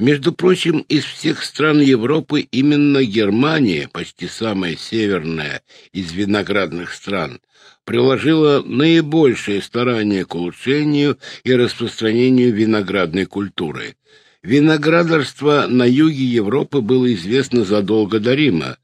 Между прочим, из всех стран Европы именно Германия, почти самая северная из виноградных стран, приложила наибольшее старание к улучшению и распространению виноградной культуры. Виноградарство на юге Европы было известно задолго до Рима.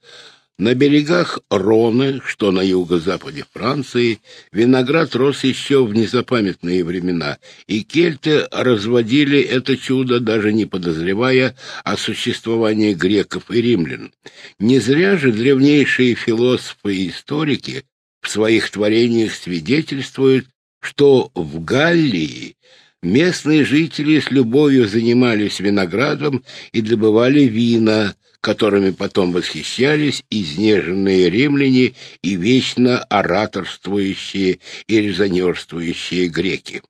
На берегах Роны, что на юго-западе Франции, виноград рос еще в незапамятные времена, и кельты разводили это чудо, даже не подозревая о существовании греков и римлян. Не зря же древнейшие философы и историки в своих творениях свидетельствуют, что в Галлии местные жители с любовью занимались виноградом и добывали вина, которыми потом восхищались изнеженные римляне и вечно ораторствующие и резонерствующие греки.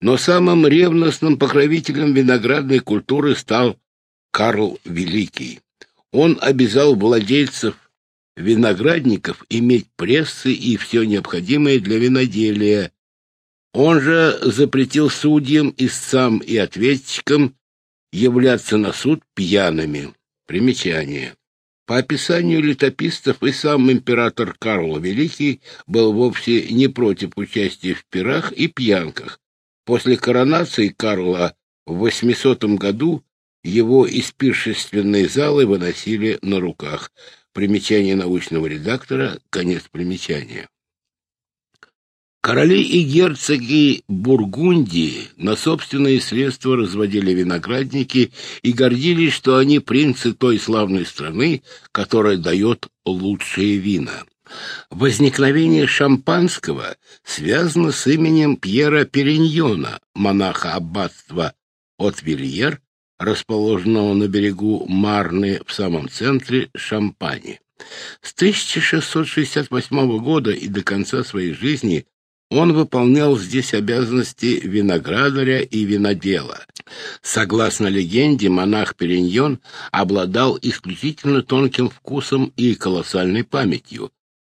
Но самым ревностным покровителем виноградной культуры стал Карл Великий. Он обязал владельцев виноградников иметь прессы и все необходимое для виноделия. Он же запретил судьям, истцам и ответчикам являться на суд пьяными. Примечание. По описанию летописцев и сам император Карл Великий был вовсе не против участия в пирах и пьянках. После коронации Карла в 800 году его из пиршественной залы выносили на руках. Примечание научного редактора, конец примечания. Короли и герцоги Бургундии на собственные средства разводили виноградники и гордились, что они принцы той славной страны, которая дает лучшие вина. Возникновение шампанского связано с именем Пьера Периньона, монаха аббатства от Вильер, расположенного на берегу Марны в самом центре Шампани. С 1668 года и до конца своей жизни он выполнял здесь обязанности виноградаря и винодела. Согласно легенде, монах Периньон обладал исключительно тонким вкусом и колоссальной памятью.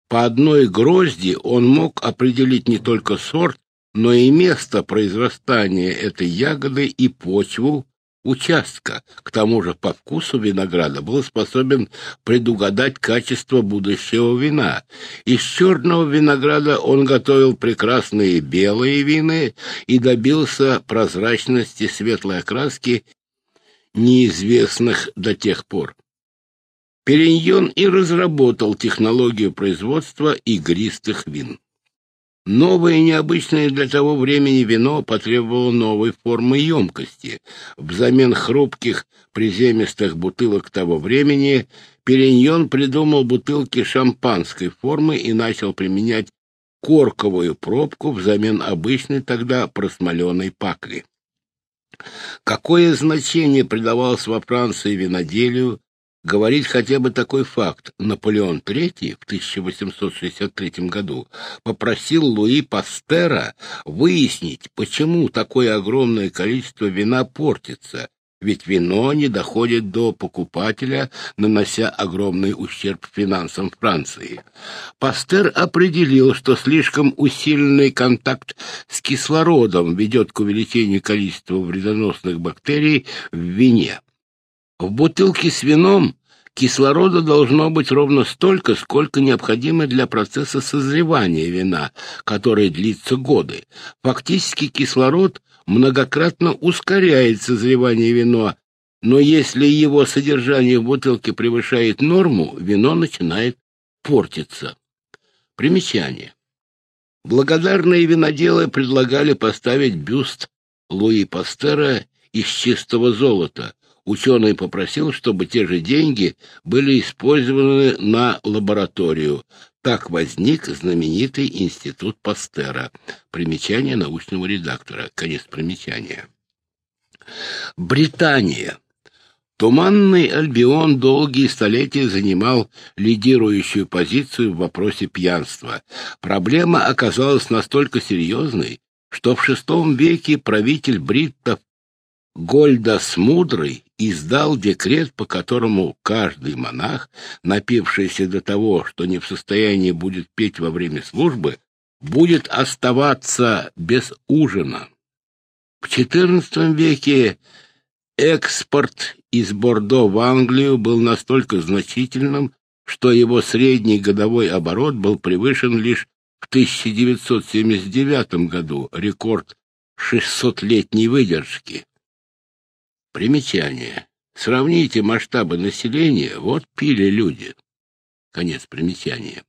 По одной грозди он мог определить не только сорт, но и место произрастания этой ягоды и почву, участка. К тому же по вкусу винограда был способен предугадать качество будущего вина. Из черного винограда он готовил прекрасные белые вины и добился прозрачности светлой окраски, неизвестных до тех пор. Периньон и разработал технологию производства игристых вин. Новое необычное для того времени вино потребовало новой формы емкости. Взамен хрупких приземистых бутылок того времени Периньон придумал бутылки шампанской формы и начал применять корковую пробку взамен обычной тогда просмоленной пакли. Какое значение придавалось во Франции виноделию, говорит хотя бы такой факт. Наполеон III в 1863 году попросил Луи Пастера выяснить, почему такое огромное количество вина портится, ведь вино не доходит до покупателя, нанося огромный ущерб финансам Франции. Пастер определил, что слишком усиленный контакт с кислородом ведет к увеличению количества вредоносных бактерий в вине. В бутылке с вином кислорода должно быть ровно столько, сколько необходимо для процесса созревания вина, который длится годы. Фактически кислород многократно ускоряет созревание вина, но если его содержание в бутылке превышает норму, вино начинает портиться. Примечание. Благодарные виноделы предлагали поставить бюст Луи Пастера из чистого золота, Ученый попросил, чтобы те же деньги были использованы на лабораторию. Так возник знаменитый институт Пастера. Примечание научного редактора. Конец примечания. Британия. Туманный Альбион долгие столетия занимал лидирующую позицию в вопросе пьянства. Проблема оказалась настолько серьезной, что в VI веке правитель бриттов Гольдас Мудрый издал декрет, по которому каждый монах, напившийся до того, что не в состоянии будет петь во время службы, будет оставаться без ужина. В XIV веке Экспорт из Бордо в Англию был настолько значительным, что его средний годовой оборот был превышен лишь в 1979 году, рекорд 600-летней выдержки. Примечание. Сравните масштабы населения, вот пили люди. Конец примечания.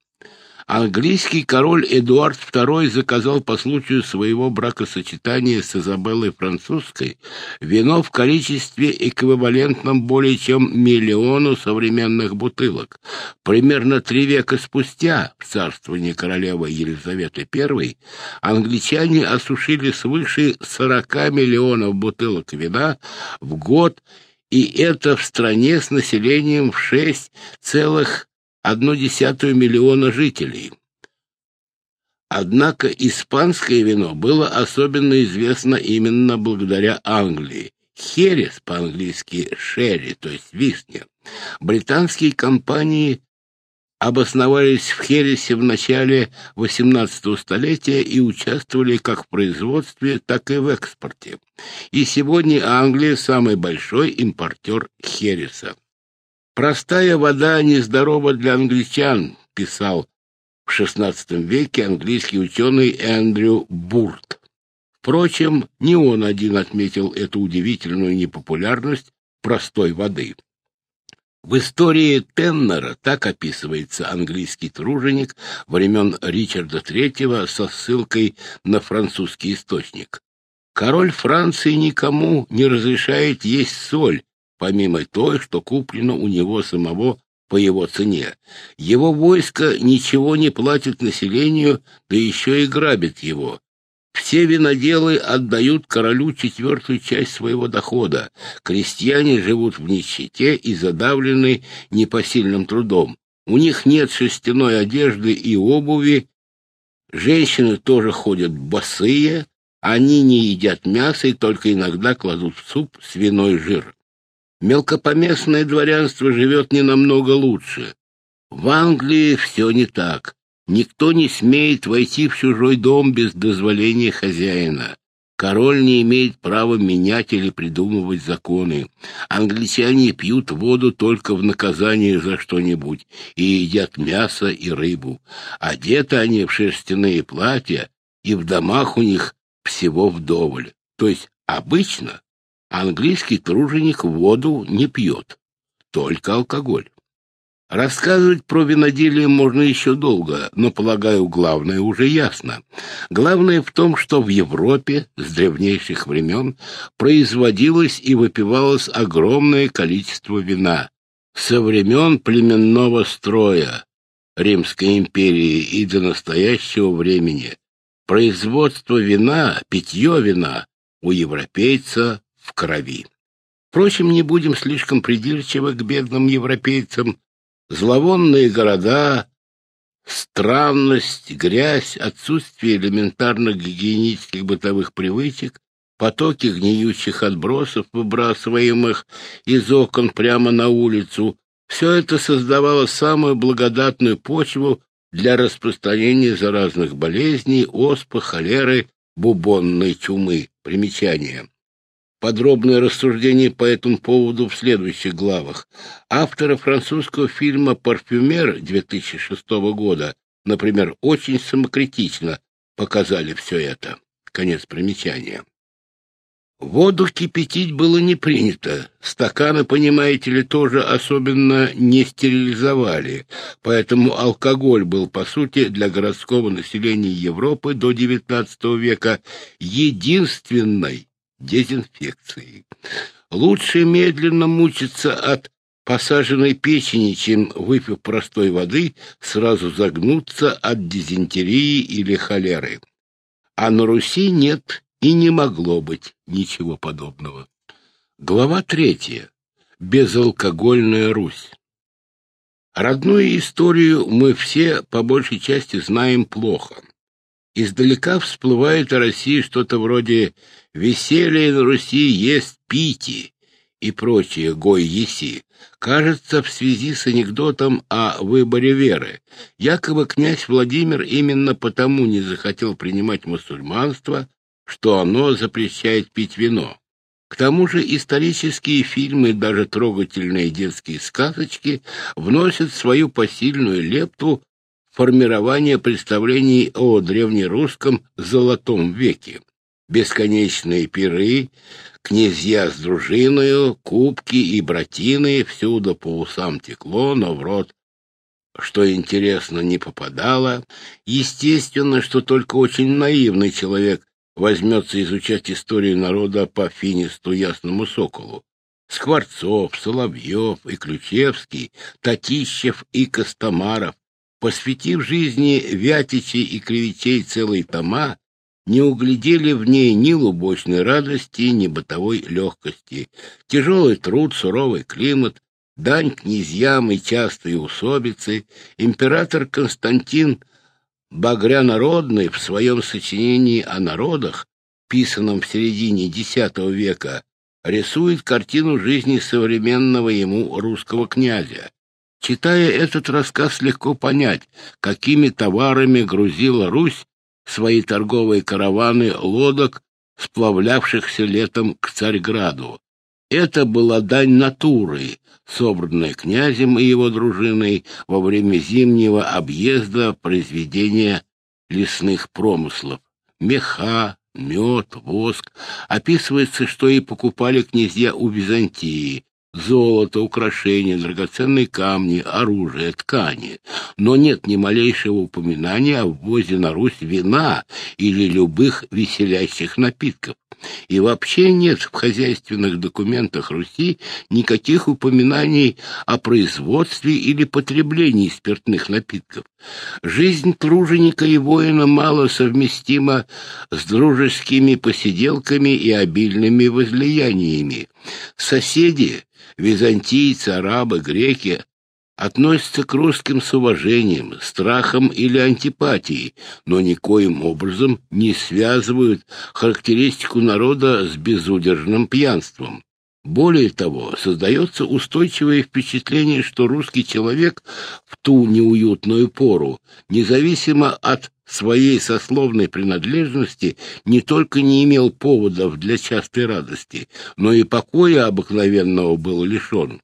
Английский король Эдуард II заказал по случаю своего бракосочетания с Изабеллой Французской вино в количестве эквивалентном более чем миллиону современных бутылок. Примерно три века спустя, в царствовании королевы Елизаветы I, англичане осушили свыше 40 миллионов бутылок вина в год, и это в стране с населением в 6,1 одну десятую миллиона жителей. Однако испанское вино было особенно известно именно благодаря Англии. Херес, по-английски шерри, то есть вишня. Британские компании обосновались в Хересе в начале XVIII столетия и участвовали как в производстве, так и в экспорте. И сегодня Англия самый большой импортер Хереса. «Простая вода нездорова для англичан», — писал в XVI веке английский ученый Эндрю Бурт. Впрочем, не он один отметил эту удивительную непопулярность простой воды. В истории Теннера так описывается английский труженик времен Ричарда III со ссылкой на французский источник. Король Франции никому не разрешает есть соль, помимо той, что куплено у него самого по его цене. Его войско ничего не платит населению, да еще и грабит его. Все виноделы отдают королю четвертую часть своего дохода. Крестьяне живут в нищете и задавлены непосильным трудом. У них нет шерстяной одежды и обуви. Женщины тоже ходят босые. Они не едят мясо и только иногда кладут в суп свиной жир. Мелкопоместное дворянство живет не намного лучше. В Англии все не так. Никто не смеет войти в чужой дом без дозволения хозяина. Король не имеет права менять или придумывать законы. Англичане пьют воду только в наказание за что-нибудь и едят мясо и рыбу. Одеты они в шерстяные платья, и в домах у них всего вдоволь. То есть обычно Английский труженик воду не пьет, только алкоголь. Рассказывать про виноделие можно еще долго, но, полагаю, главное уже ясно. Главное в том, что в Европе с древнейших времен производилось и выпивалось огромное количество вина. Со времен племенного строя Римской империи и до настоящего времени производство вина, питье вина у европейца в крови. Впрочем, не будем слишком придирчивы к бедным европейцам. Зловонные города, странность, грязь, отсутствие элементарных гигиенических бытовых привычек, потоки гниющих отбросов, выбрасываемых из окон прямо на улицу, все это создавало самую благодатную почву для распространения заразных болезней, оспы, холеры, бубонной чумы. Примечание. Подробное рассуждение по этому поводу в следующих главах. Авторы французского фильма «Парфюмер» 2006 года, например, очень самокритично показали все это. Конец примечания. Воду кипятить было не принято. Стаканы, понимаете ли, тоже особенно не стерилизовали. Поэтому алкоголь был, по сути, для городского населения Европы до XIX века единственной дезинфекцией. Лучше медленно мучиться от посаженной печени, чем, выпив простой воды, сразу загнуться от дизентерии или холеры. А на Руси нет и не могло быть ничего подобного. Глава третья. Безалкогольная Русь. Родную историю мы все по большей части знаем плохо. Издалека всплывает о России что-то вроде «Веселье на Руси есть пити» и прочее гой-еси. Кажется, в связи с анекдотом о выборе веры. Якобы князь Владимир именно потому не захотел принимать мусульманство, что оно запрещает пить вино. К тому же исторические фильмы, даже трогательные детские сказочки вносят свою посильную лепту в формирование представлений о древнерусском золотом веке. Бесконечные пиры, князья с дружиною, кубки и братины, всюду по усам текло, но в рот что интересно, не попадало. Естественно, что только очень наивный человек возьмется изучать историю народа по финисту Ясному Соколу. Скворцов, Соловьев и Ключевский, Татищев и Костомаров, посвятив жизни Вятичей и Кривичей целые тома, не углядели в ней ни лубочной радости, ни бытовой легкости. Тяжелый труд, суровый климат, дань князьям и частые усобицы, император Константин Багрянародный в своем сочинении о народах, писанном в середине X века, рисует картину жизни современного ему русского князя. Читая этот рассказ, легко понять, какими товарами грузила Русь свои торговые караваны лодок, сплавлявшихся летом к Царьграду. Это была дань натуры, собранная князем и его дружиной во время зимнего объезда произведения лесных промыслов. Меха, мед, воск. Описывается, что и покупали князья у Византии, золото, украшения, драгоценные камни, оружие, ткани. Но нет ни малейшего упоминания о ввозе на Русь вина или любых веселящих напитков. И вообще нет в хозяйственных документах Руси никаких упоминаний о производстве или потреблении спиртных напитков. Жизнь труженика и воина мало совместима с дружескими посиделками и обильными возлияниями. Соседи византийцы, арабы, греки относятся к русским с уважением, страхом или антипатией, но никоим образом не связывают характеристику народа с безудержным пьянством. Более того, создается устойчивое впечатление, что русский человек в ту неуютную пору, независимо от своей сословной принадлежности, не только не имел поводов для частой радости, но и покоя обыкновенного был лишен.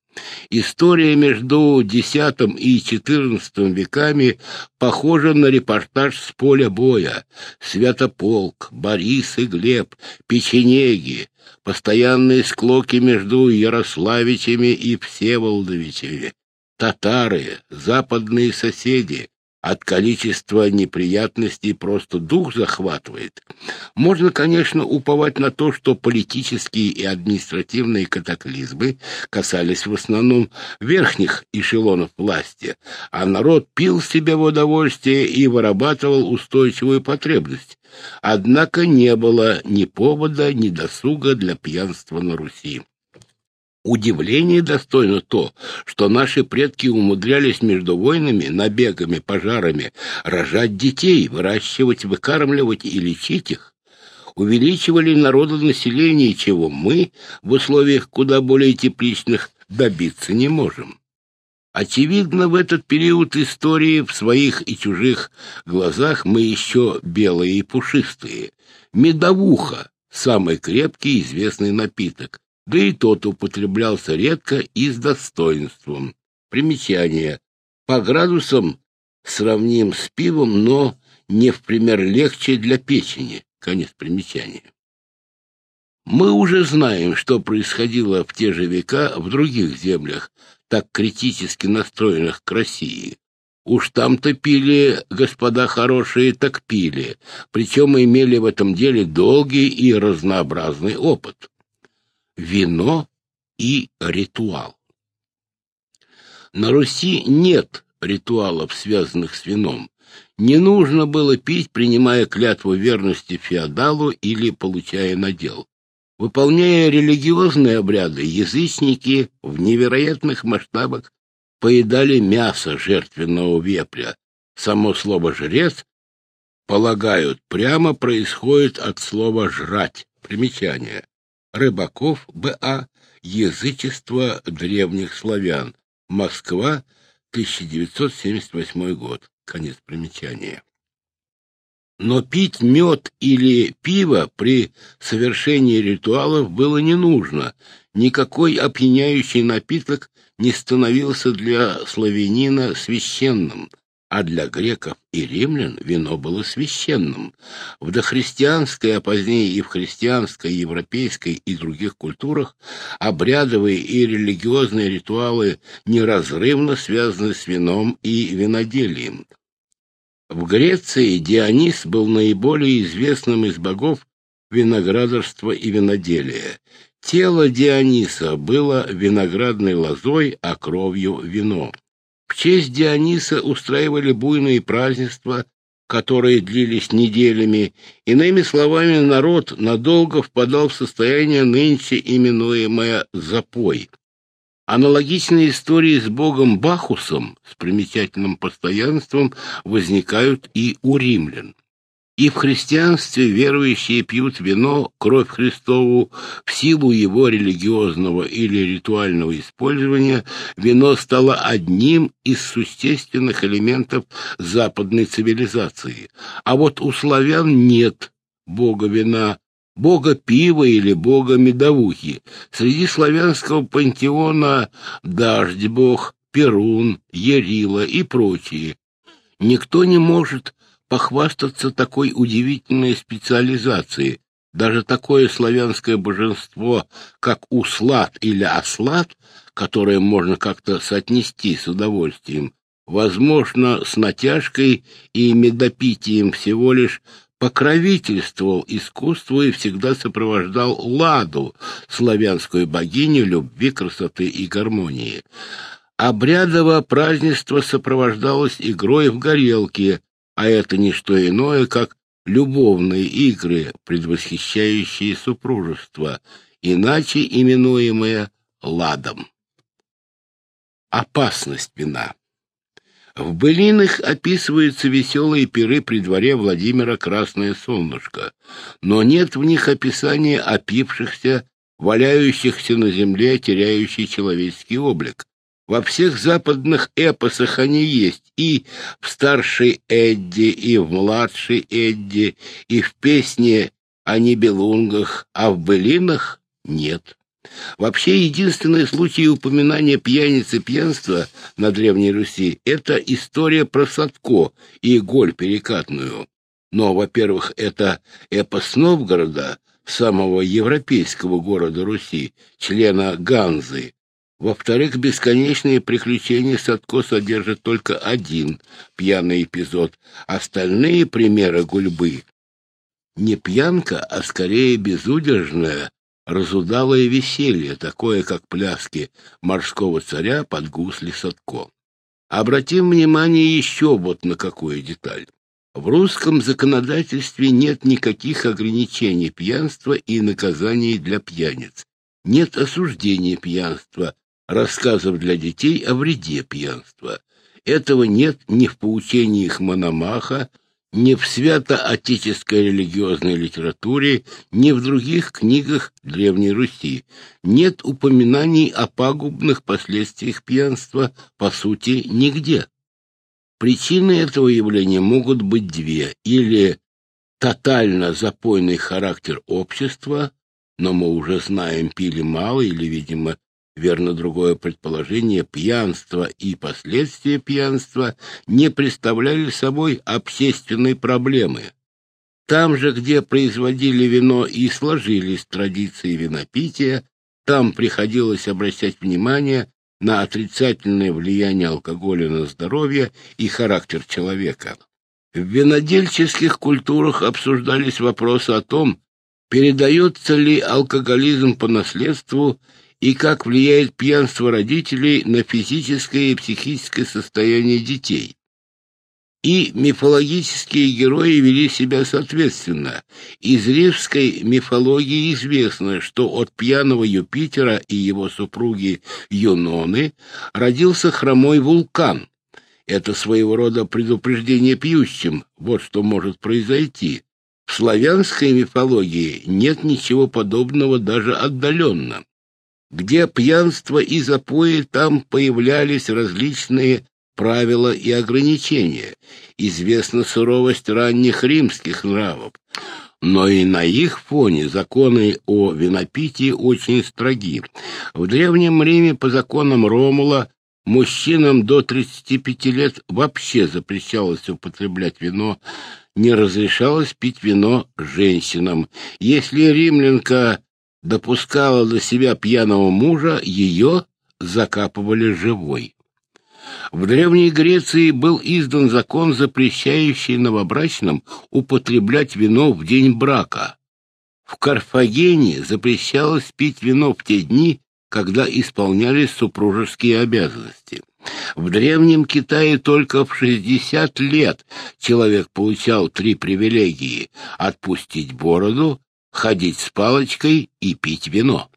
История между X и XIV веками похожа на репортаж с поля боя. Святополк, Борис и Глеб, печенеги, постоянные склоки между Ярославичами и Всеволодовичами, татары, западные соседи, от количества неприятностей просто дух захватывает. Можно, конечно, уповать на то, что политические и административные катаклизмы касались в основном верхних эшелонов власти, а народ пил себе в удовольствие и вырабатывал устойчивую потребность. Однако не было ни повода, ни досуга для пьянства на Руси. Удивление достойно то, что наши предки умудрялись между войнами, набегами, пожарами рожать детей, выращивать, выкармливать и лечить их. Увеличивали народонаселение, чего мы в условиях куда более тепличных добиться не можем. Очевидно, в этот период истории в своих и чужих глазах мы еще белые и пушистые. Медовуха — самый крепкий известный напиток, да и тот употреблялся редко и с достоинством. Примечание. По градусам сравним с пивом, но не в пример легче для печени. Конец примечания. Мы уже знаем, что происходило в те же века в других землях, так критически настроенных к России. Уж там-то пили, господа хорошие, так пили, причем имели в этом деле долгий и разнообразный опыт вино и ритуал. На Руси нет ритуалов, связанных с вином. Не нужно было пить, принимая клятву верности феодалу или получая надел. Выполняя религиозные обряды, язычники в невероятных масштабах поедали мясо жертвенного вепря. Само слово «жрец» полагают, прямо происходит от слова «жрать». Примечание. Рыбаков Б.А. Язычество древних славян. Москва, 1978 год. Конец примечания. Но пить мед или пиво при совершении ритуалов было не нужно. Никакой опьяняющий напиток не становился для славянина священным, а для греков и римлян вино было священным. В дохристианской, а позднее и в христианской, европейской и других культурах обрядовые и религиозные ритуалы неразрывно связаны с вином и виноделием. В Греции Дионис был наиболее известным из богов виноградарства и виноделия. Тело Диониса было виноградной лозой, а кровью — вино. В честь Диониса устраивали буйные празднества, которые длились неделями. Иными словами, народ надолго впадал в состояние нынче именуемое «запой». Аналогичные истории с богом Бахусом с примечательным постоянством возникают и у римлян. И в христианстве верующие пьют вино, кровь Христову, в силу его религиозного или ритуального использования, вино стало одним из существенных элементов западной цивилизации. А вот у славян нет бога вина, бога пива или бога медовухи. Среди славянского пантеона дождь бог, Перун, Ярила и прочие. Никто не может похвастаться такой удивительной специализацией. Даже такое славянское божество, как Услад или Аслад, которое можно как-то соотнести с удовольствием, возможно, с натяжкой и медопитием всего лишь покровительствовал искусству и всегда сопровождал Ладу, славянскую богиню любви, красоты и гармонии. Обрядово празднество сопровождалось игрой в горелки, а это не что иное, как любовные игры, предвосхищающие супружество, иначе именуемое ладом. Опасность вина в былинах описываются веселые пиры при дворе Владимира Красное Солнышко, но нет в них описания опившихся, валяющихся на земле, теряющий человеческий облик. Во всех западных эпосах они есть, и в «Старшей Эдди», и в «Младшей Эдди», и в песне о Нибелунгах, а в былинах нет. Вообще, единственный случай упоминания пьяницы пьянства на Древней Руси — это история про Садко и Голь Перекатную. Но, во-первых, это эпос Новгорода, самого европейского города Руси, члена Ганзы. Во-вторых, бесконечные приключения Садко содержат только один пьяный эпизод. Остальные примеры гульбы — не пьянка, а скорее безудержная, разудалое веселье, такое как пляски морского царя под гусли Садко. Обратим внимание еще вот на какую деталь. В русском законодательстве нет никаких ограничений пьянства и наказаний для пьяниц. Нет осуждения пьянства, рассказов для детей о вреде пьянства. Этого нет ни в поучениях Мономаха, ни в свято-отеческой религиозной литературе, ни в других книгах Древней Руси. Нет упоминаний о пагубных последствиях пьянства, по сути, нигде. Причины этого явления могут быть две. Или тотально запойный характер общества, но мы уже знаем, пили мало или, видимо, Верно другое предположение, пьянство и последствия пьянства не представляли собой общественной проблемы. Там же, где производили вино и сложились традиции винопития, там приходилось обращать внимание на отрицательное влияние алкоголя на здоровье и характер человека. В винодельческих культурах обсуждались вопросы о том, передается ли алкоголизм по наследству и как влияет пьянство родителей на физическое и психическое состояние детей. И мифологические герои вели себя соответственно. Из римской мифологии известно, что от пьяного Юпитера и его супруги Юноны родился хромой вулкан. Это своего рода предупреждение пьющим, вот что может произойти. В славянской мифологии нет ничего подобного даже отдаленно. Где пьянство и запои, там появлялись различные правила и ограничения. Известна суровость ранних римских нравов. Но и на их фоне законы о винопитии очень строги. В Древнем Риме по законам Ромула мужчинам до 35 лет вообще запрещалось употреблять вино, не разрешалось пить вино женщинам. Если римлянка допускала до себя пьяного мужа, ее закапывали живой. В Древней Греции был издан закон, запрещающий новобрачным употреблять вино в день брака. В Карфагене запрещалось пить вино в те дни, когда исполнялись супружеские обязанности. В Древнем Китае только в 60 лет человек получал три привилегии — отпустить бороду, ходить с палочкой и пить вино.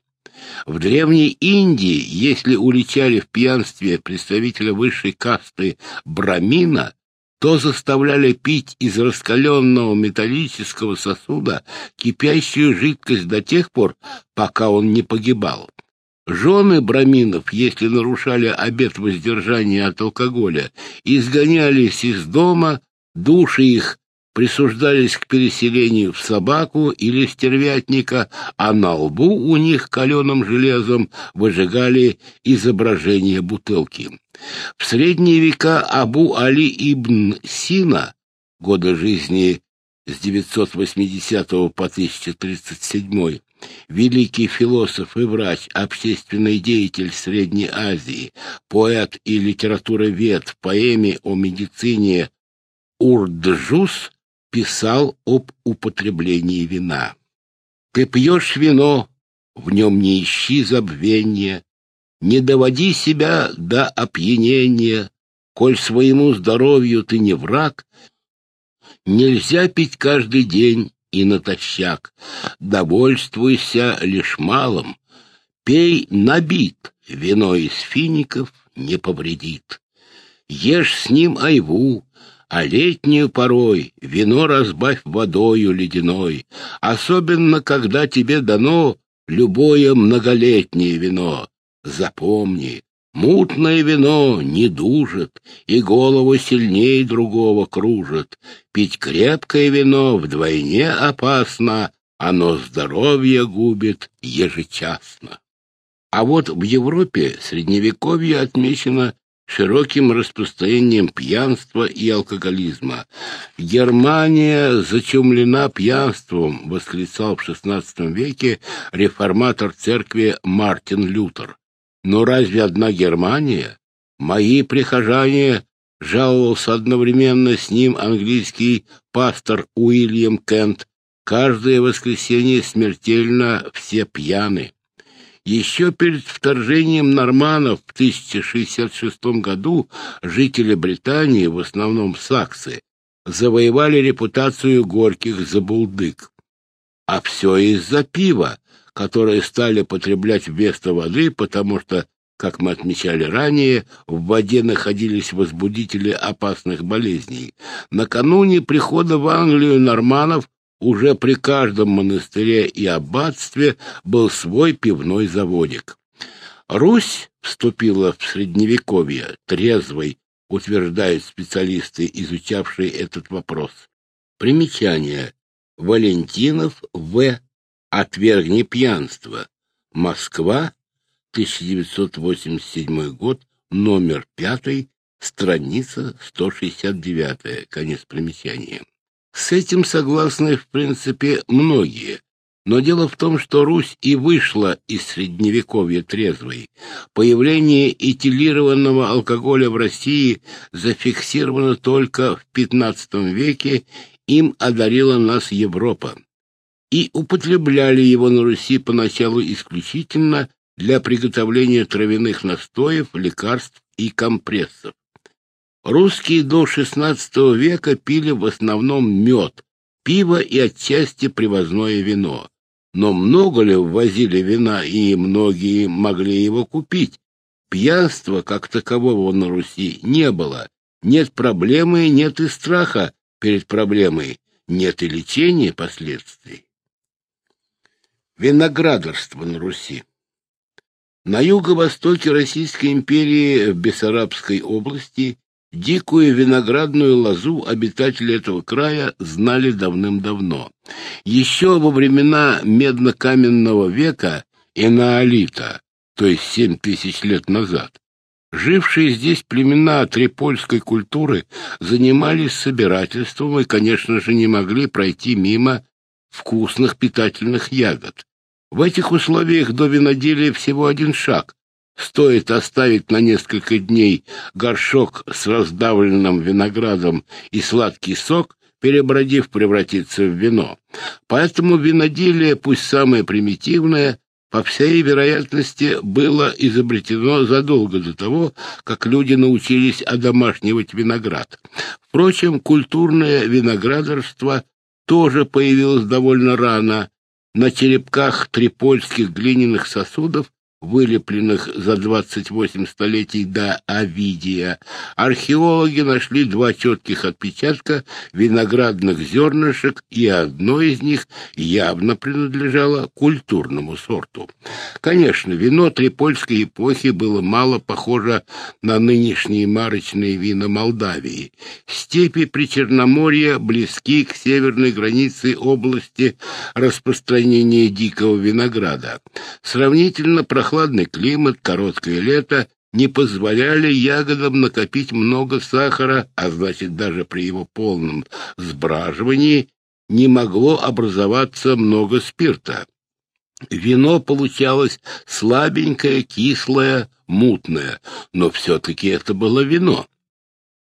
В Древней Индии, если уличали в пьянстве представителя высшей касты брамина, то заставляли пить из раскаленного металлического сосуда кипящую жидкость до тех пор, пока он не погибал. Жены браминов, если нарушали обет воздержания от алкоголя, изгонялись из дома, души их присуждались к переселению в собаку или стервятника, а на лбу у них каленым железом выжигали изображение бутылки. В средние века Абу Али ибн Сина, годы жизни с 980 по 1037, великий философ и врач, общественный деятель Средней Азии, поэт и литературовед в поэме о медицине Урджус писал об употреблении вина. Ты пьешь вино, в нем не ищи забвения, не доводи себя до опьянения, коль своему здоровью ты не враг, нельзя пить каждый день и натощак, довольствуйся лишь малым, пей набит, вино из фиников не повредит. Ешь с ним айву, а летнюю порой вино разбавь водою ледяной, особенно когда тебе дано любое многолетнее вино. Запомни, мутное вино не дужит и голову сильнее другого кружит. Пить крепкое вино вдвойне опасно, оно здоровье губит ежечасно. А вот в Европе средневековье отмечено широким распространением пьянства и алкоголизма. Германия зачумлена пьянством, восклицал в XVI веке реформатор церкви Мартин Лютер. Но разве одна Германия? Мои прихожане жаловался одновременно с ним английский пастор Уильям Кент. Каждое воскресенье смертельно все пьяны. Еще перед вторжением норманов в 1066 году жители Британии, в основном саксы, завоевали репутацию горьких забулдык. А все из-за пива, которое стали потреблять вместо воды, потому что, как мы отмечали ранее, в воде находились возбудители опасных болезней. Накануне прихода в Англию норманов уже при каждом монастыре и аббатстве был свой пивной заводик. Русь вступила в Средневековье трезвой, утверждают специалисты, изучавшие этот вопрос. Примечание. Валентинов В. «Отвергни пьянство». Москва, 1987 год, номер 5, страница 169, конец примечания. С этим согласны, в принципе, многие. Но дело в том, что Русь и вышла из Средневековья трезвой. Появление этилированного алкоголя в России зафиксировано только в XV веке, им одарила нас Европа. И употребляли его на Руси поначалу исключительно для приготовления травяных настоев, лекарств и компрессов. Русские до XVI века пили в основном мед, пиво и отчасти привозное вино. Но много ли ввозили вина, и многие могли его купить? Пьянства, как такового на Руси, не было. Нет проблемы, нет и страха перед проблемой, нет и лечения последствий. Виноградарство на Руси На юго-востоке Российской империи в Бессарабской области Дикую виноградную лозу обитатели этого края знали давным-давно. Еще во времена медно-каменного века Энаолита, то есть семь тысяч лет назад, жившие здесь племена трипольской культуры занимались собирательством и, конечно же, не могли пройти мимо вкусных питательных ягод. В этих условиях до виноделия всего один шаг, Стоит оставить на несколько дней горшок с раздавленным виноградом и сладкий сок, перебродив, превратиться в вино. Поэтому виноделие, пусть самое примитивное, по всей вероятности, было изобретено задолго до того, как люди научились одомашнивать виноград. Впрочем, культурное виноградарство тоже появилось довольно рано. На черепках трипольских глиняных сосудов вылепленных за 28 столетий до Овидия, археологи нашли два четких отпечатка виноградных зернышек, и одно из них явно принадлежало культурному сорту. Конечно, вино трипольской эпохи было мало похоже на нынешние марочные вина Молдавии. Степи Причерноморья близки к северной границе области распространения дикого винограда. Сравнительно прохладно прохладный климат, короткое лето не позволяли ягодам накопить много сахара, а значит, даже при его полном сбраживании не могло образоваться много спирта. Вино получалось слабенькое, кислое, мутное, но все-таки это было вино.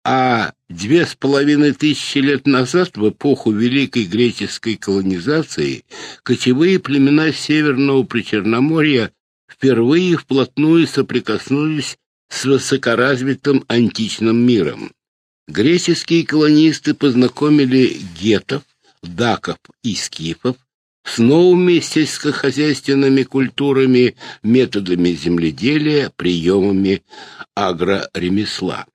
А две с половиной тысячи лет назад, в эпоху Великой греческой колонизации, кочевые племена Северного Причерноморья впервые вплотную соприкоснулись с высокоразвитым античным миром. Греческие колонисты познакомили гетов, даков и скифов с новыми сельскохозяйственными культурами, методами земледелия, приемами агроремесла.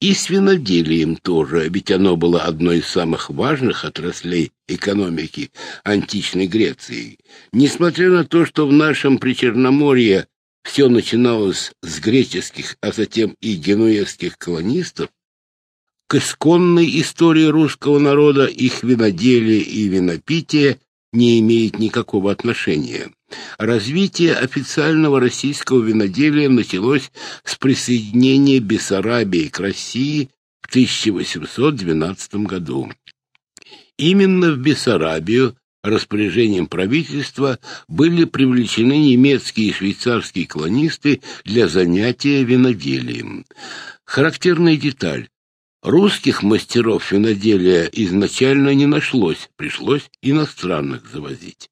И с виноделием тоже, ведь оно было одной из самых важных отраслей экономики античной Греции. Несмотря на то, что в нашем Причерноморье все начиналось с греческих, а затем и генуэзских колонистов, к исконной истории русского народа их виноделие и винопитие не имеет никакого отношения. Развитие официального российского виноделия началось с присоединения Бессарабии к России в 1812 году. Именно в Бессарабию распоряжением правительства были привлечены немецкие и швейцарские колонисты для занятия виноделием. Характерная деталь. Русских мастеров виноделия изначально не нашлось, пришлось иностранных завозить.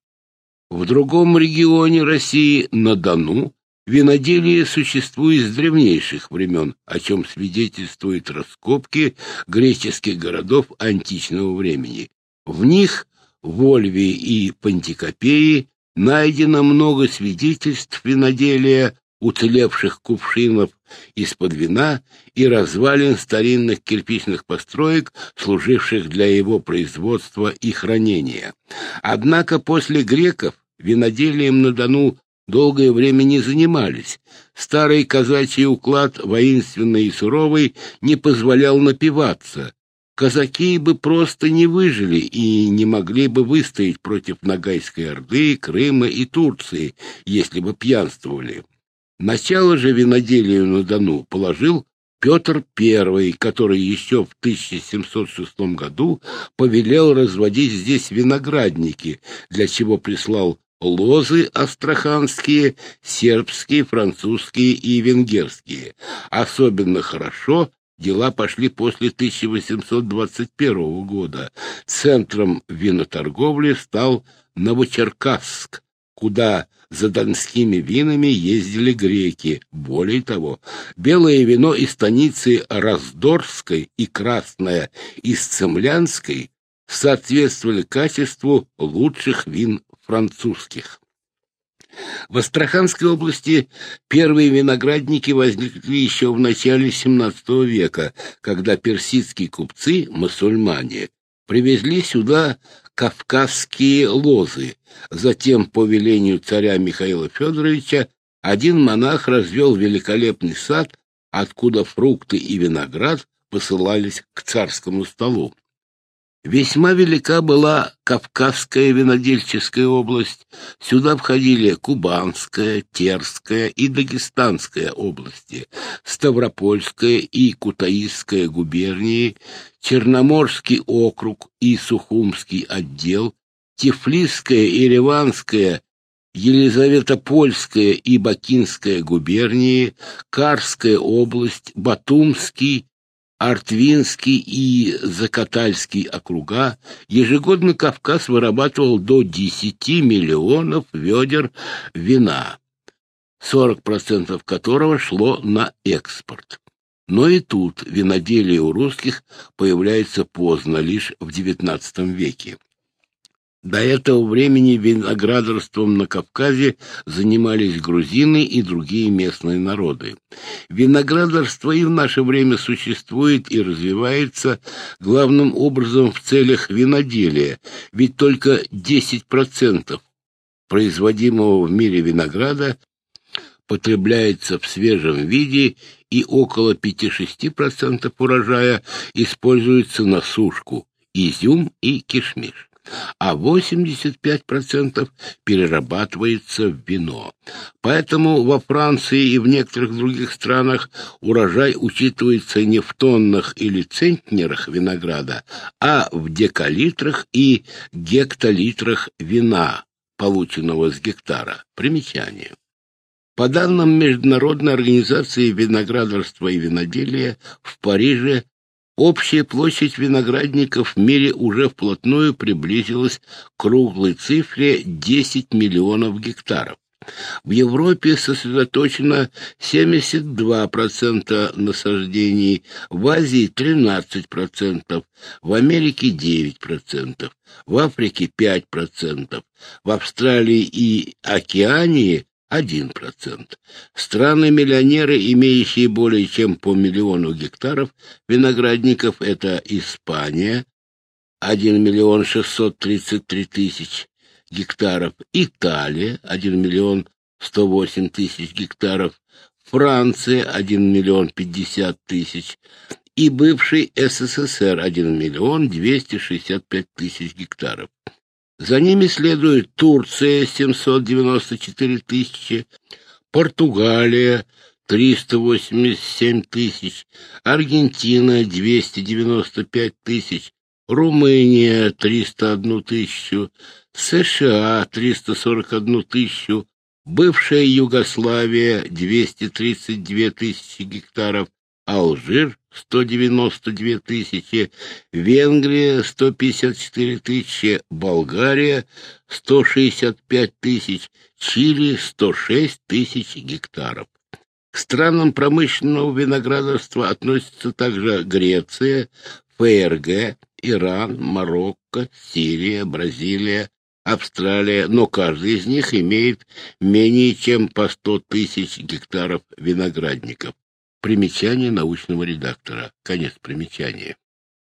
В другом регионе России, на Дону, виноделие существует с древнейших времен, о чем свидетельствуют раскопки греческих городов античного времени. В них, в Ольве и Пантикопее, найдено много свидетельств виноделия, уцелевших кувшинов из-под вина и развалин старинных кирпичных построек, служивших для его производства и хранения. Однако после греков виноделием на Дону долгое время не занимались. Старый казачий уклад, воинственный и суровый, не позволял напиваться. Казаки бы просто не выжили и не могли бы выстоять против Ногайской Орды, Крыма и Турции, если бы пьянствовали. Начало же виноделию на Дону положил Петр I, который еще в 1706 году повелел разводить здесь виноградники, для чего прислал лозы астраханские, сербские, французские и венгерские. Особенно хорошо дела пошли после 1821 года. Центром виноторговли стал Новочеркасск, куда за донскими винами ездили греки. Более того, белое вино из станицы Раздорской и красное из Цемлянской соответствовали качеству лучших вин французских. В Астраханской области первые виноградники возникли еще в начале XVII века, когда персидские купцы, мусульмане, привезли сюда кавказские лозы. Затем, по велению царя Михаила Федоровича, один монах развел великолепный сад откуда фрукты и виноград посылались к царскому столу. Весьма велика была Кавказская винодельческая область. Сюда входили Кубанская, Терская и Дагестанская области, Ставропольская и Кутаисская губернии, Черноморский округ и Сухумский отдел, Тифлисская и Ливанская Елизаветопольская и Бакинская губернии, Карская область, Батумский Артвинский и Закатальский округа, ежегодно Кавказ вырабатывал до 10 миллионов ведер вина, 40% которого шло на экспорт. Но и тут виноделие у русских появляется поздно, лишь в XIX веке. До этого времени виноградарством на Кавказе занимались грузины и другие местные народы. Виноградарство и в наше время существует и развивается главным образом в целях виноделия, ведь только 10% производимого в мире винограда потребляется в свежем виде и около 5-6% урожая используется на сушку, изюм и кишмиш а 85% перерабатывается в вино. Поэтому во Франции и в некоторых других странах урожай учитывается не в тоннах или центнерах винограда, а в декалитрах и гектолитрах вина, полученного с гектара. Примечание. По данным Международной организации виноградарства и виноделия, в Париже Общая площадь виноградников в мире уже вплотную приблизилась к круглой цифре 10 миллионов гектаров. В Европе сосредоточено 72% насаждений, в Азии 13%, в Америке 9%, в Африке 5%, в Австралии и Океании 1%. Страны-миллионеры, имеющие более чем по миллиону гектаров виноградников, это Испания, 1 миллион 633 тысяч гектаров, Италия, 1 миллион 108 тысяч гектаров, Франция, 1 миллион 50 тысяч, и бывший СССР, 1 миллион 265 тысяч гектаров. За ними следует Турция 794 тысячи, Португалия 387 тысяч, Аргентина 295 тысяч, Румыния 301 тысячу, США 341 тысячу, бывшая Югославия 232 тысячи гектаров, Алжир 192 тысячи, Венгрия 154 тысячи, Болгария 165 тысяч, Чили 106 тысяч гектаров. К странам промышленного виноградарства относятся также Греция, ФРГ, Иран, Марокко, Сирия, Бразилия, Австралия, но каждый из них имеет менее чем по 100 тысяч гектаров виноградников. Примечание научного редактора. Конец примечания.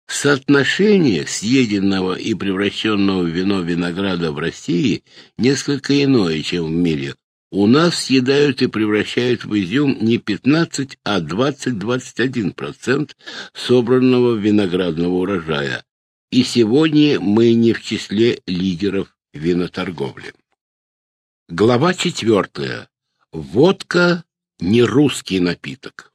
Соотношение съеденного и превращенного в вино винограда в России несколько иное, чем в мире. У нас съедают и превращают в изюм не 15, а 20-21% собранного виноградного урожая. И сегодня мы не в числе лидеров виноторговли. Глава четвертая. Водка – не русский напиток.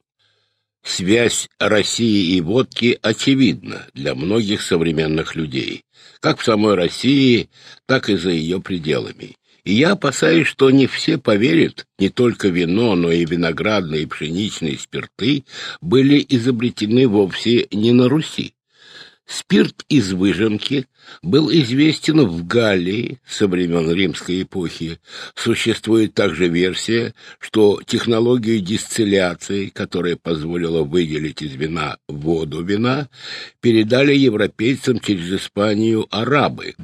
Связь России и водки очевидна для многих современных людей, как в самой России, так и за ее пределами. И я опасаюсь, что не все поверят, не только вино, но и виноградные и пшеничные спирты были изобретены вовсе не на Руси. Спирт из выжимки был известен в Галлии со времен римской эпохи. Существует также версия, что технологию дистилляции, которая позволила выделить из вина воду вина, передали европейцам через Испанию арабы.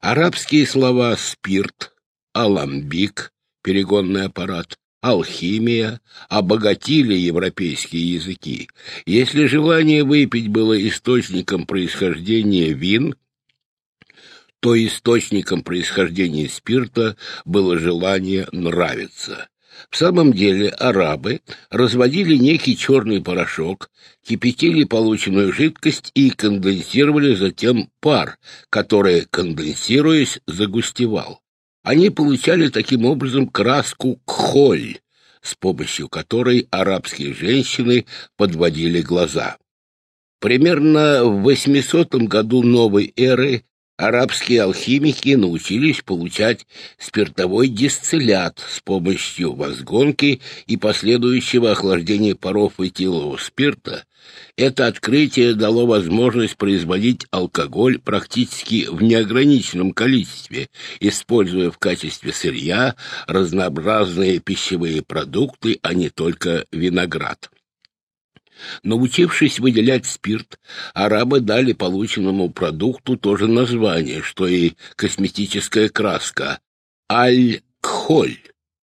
Арабские слова «спирт», «аламбик», перегонный аппарат, алхимия обогатили европейские языки. Если желание выпить было источником происхождения вин, то источником происхождения спирта было желание нравиться. В самом деле арабы разводили некий черный порошок, кипятили полученную жидкость и конденсировали затем пар, который, конденсируясь, загустевал. Они получали таким образом краску кхоль, с помощью которой арабские женщины подводили глаза. Примерно в 800 году новой эры арабские алхимики научились получать спиртовой дистиллят с помощью возгонки и последующего охлаждения паров этилового спирта. Это открытие дало возможность производить алкоголь практически в неограниченном количестве, используя в качестве сырья разнообразные пищевые продукты, а не только виноград. Научившись выделять спирт, арабы дали полученному продукту то же название, что и косметическая краска — аль-кхоль,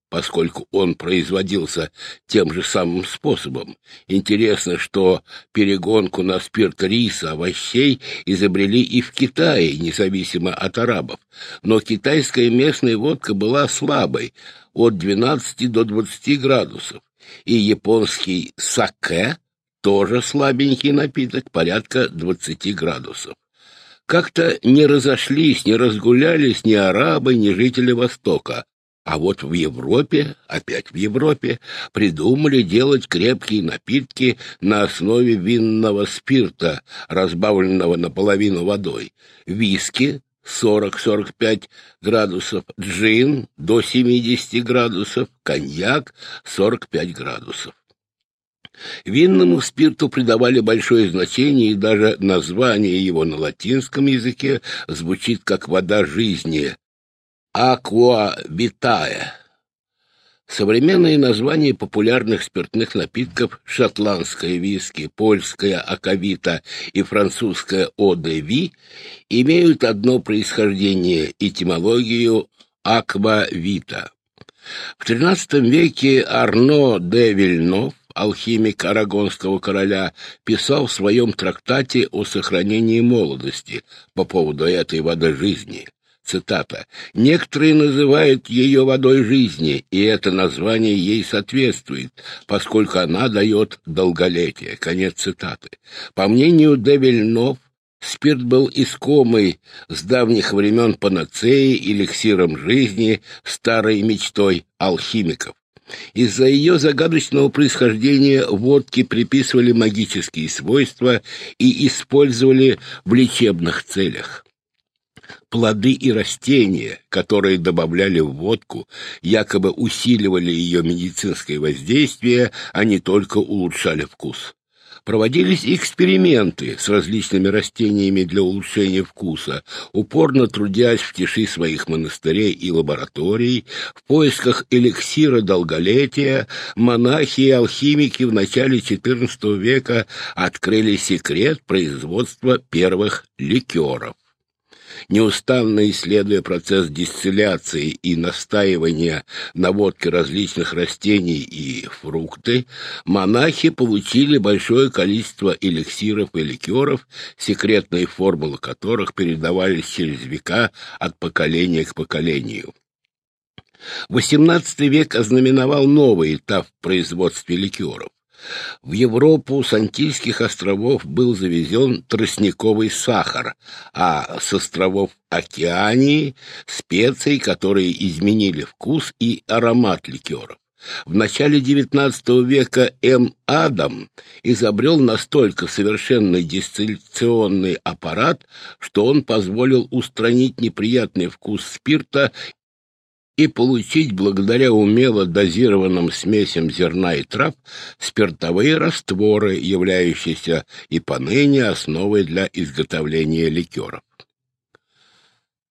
поскольку он производился тем же самым способом. Интересно, что перегонку на спирт риса, овощей изобрели и в Китае, независимо от арабов. Но китайская местная водка была слабой, от 12 до 20 градусов, и японский саке — тоже слабенький напиток, порядка 20 градусов. Как-то не разошлись, не разгулялись ни арабы, ни жители Востока. А вот в Европе, опять в Европе, придумали делать крепкие напитки на основе винного спирта, разбавленного наполовину водой. Виски 40-45 градусов, джин до 70 градусов, коньяк 45 градусов. Винному спирту придавали большое значение, и даже название его на латинском языке звучит как «вода жизни» — «aqua vitae». Современные названия популярных спиртных напитков шотландская виски, польская акавита и французская одеви имеют одно происхождение — этимологию аквавита. В XIII веке Арно де Вильнов алхимик арагонского короля, писал в своем трактате о сохранении молодости по поводу этой воды жизни. Цитата. «Некоторые называют ее водой жизни, и это название ей соответствует, поскольку она дает долголетие». Конец цитаты. По мнению Девильнов, спирт был искомый с давних времен панацеей, эликсиром жизни, старой мечтой алхимиков. Из-за ее загадочного происхождения водки приписывали магические свойства и использовали в лечебных целях. Плоды и растения, которые добавляли в водку, якобы усиливали ее медицинское воздействие, а не только улучшали вкус проводились эксперименты с различными растениями для улучшения вкуса, упорно трудясь в тиши своих монастырей и лабораторий, в поисках эликсира долголетия, монахи и алхимики в начале XIV века открыли секрет производства первых ликеров неустанно исследуя процесс дистилляции и настаивания на водке различных растений и фрукты, монахи получили большое количество эликсиров и ликеров, секретные формулы которых передавались через века от поколения к поколению. XVIII век ознаменовал новый этап в производстве ликеров. В Европу с Антильских островов был завезен тростниковый сахар, а с островов Океании — специи, которые изменили вкус и аромат ликеров. В начале XIX века М. Адам изобрел настолько совершенный дистилляционный аппарат, что он позволил устранить неприятный вкус спирта и получить благодаря умело дозированным смесям зерна и трав спиртовые растворы, являющиеся и поныне основой для изготовления ликеров.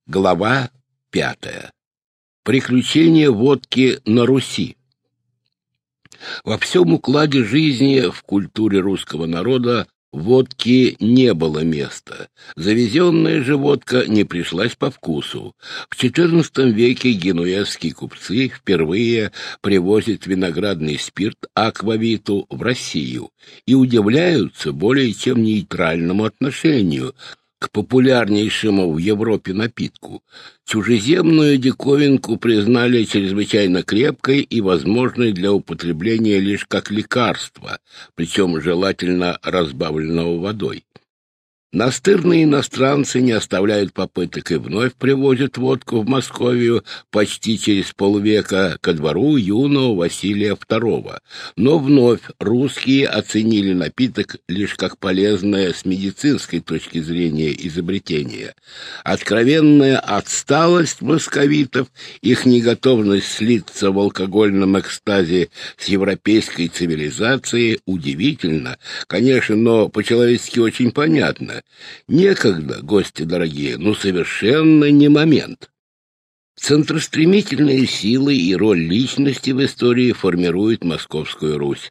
Глава пятая. Приключения водки на Руси. Во всем укладе жизни в культуре русского народа Водки не было места. Завезенная же водка не пришлась по вкусу. В XIV веке генуэзские купцы впервые привозят виноградный спирт аквавиту в Россию и удивляются более чем нейтральному отношению к популярнейшему в Европе напитку. Чужеземную диковинку признали чрезвычайно крепкой и возможной для употребления лишь как лекарство, причем желательно разбавленного водой. Настырные иностранцы не оставляют попыток и вновь привозят водку в Московию почти через полвека ко двору юного Василия II. Но вновь русские оценили напиток лишь как полезное с медицинской точки зрения изобретение. Откровенная отсталость московитов, их неготовность слиться в алкогольном экстазе с европейской цивилизацией удивительно, конечно, но по-человечески очень понятно. Некогда, гости дорогие, ну совершенно не момент. Центростремительные силы и роль личности в истории формируют Московскую Русь.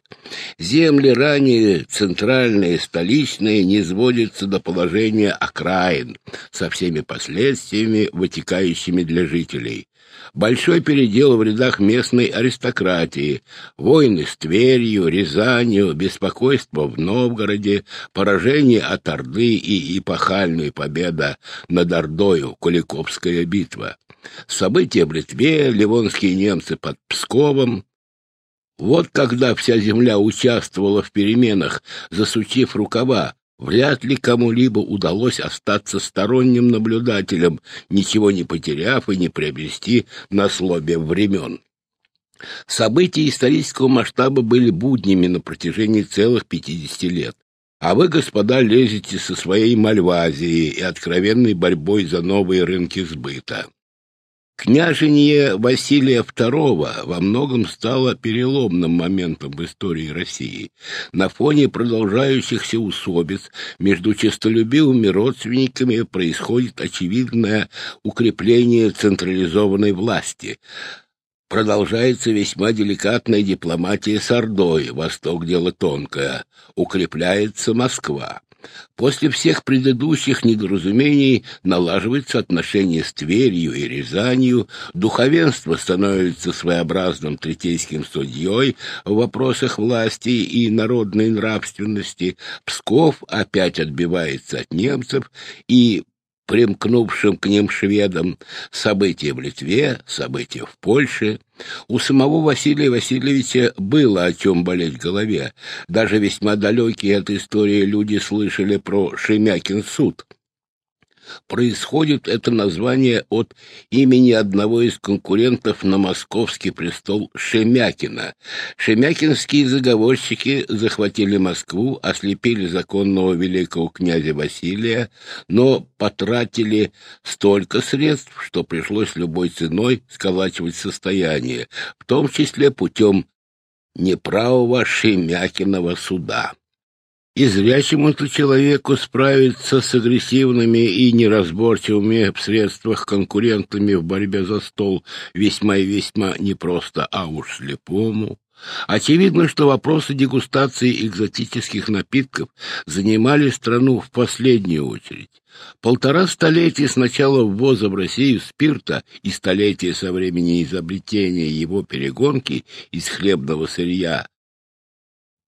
Земли, ранее центральные, столичные, не сводятся до положения окраин, со всеми последствиями, вытекающими для жителей. Большой передел в рядах местной аристократии, войны с Тверью, Рязанью, беспокойство в Новгороде, поражение от Орды и эпохальная победа над Ордою, Куликовская битва. События в Литве, ливонские немцы под Псковом. Вот когда вся земля участвовала в переменах, засучив рукава, Вряд ли кому-либо удалось остаться сторонним наблюдателем, ничего не потеряв и не приобрести на слобе времен. События исторического масштаба были буднями на протяжении целых 50 лет. А вы, господа, лезете со своей Мальвазией и откровенной борьбой за новые рынки сбыта. Княжение Василия II во многом стало переломным моментом в истории России. На фоне продолжающихся усобиц между честолюбивыми родственниками происходит очевидное укрепление централизованной власти. Продолжается весьма деликатная дипломатия с Ордой, Восток дело тонкое, укрепляется Москва. После всех предыдущих недоразумений налаживаются отношения с Тверью и Рязанью, духовенство становится своеобразным третейским судьей в вопросах власти и народной нравственности, Псков опять отбивается от немцев, и примкнувшим к ним шведам, события в Литве, события в Польше. У самого Василия Васильевича было о чем болеть голове. Даже весьма далекие от истории люди слышали про Шемякин суд. Происходит это название от имени одного из конкурентов на московский престол Шемякина. Шемякинские заговорщики захватили Москву, ослепили законного великого князя Василия, но потратили столько средств, что пришлось любой ценой сколачивать состояние, в том числе путем неправого Шемякиного суда. И зрячему-то человеку справиться с агрессивными и неразборчивыми в средствах конкурентами в борьбе за стол весьма и весьма непросто, а уж слепому. Очевидно, что вопросы дегустации экзотических напитков занимали страну в последнюю очередь. Полтора столетия с начала ввоза в Россию спирта и столетия со времени изобретения его перегонки из хлебного сырья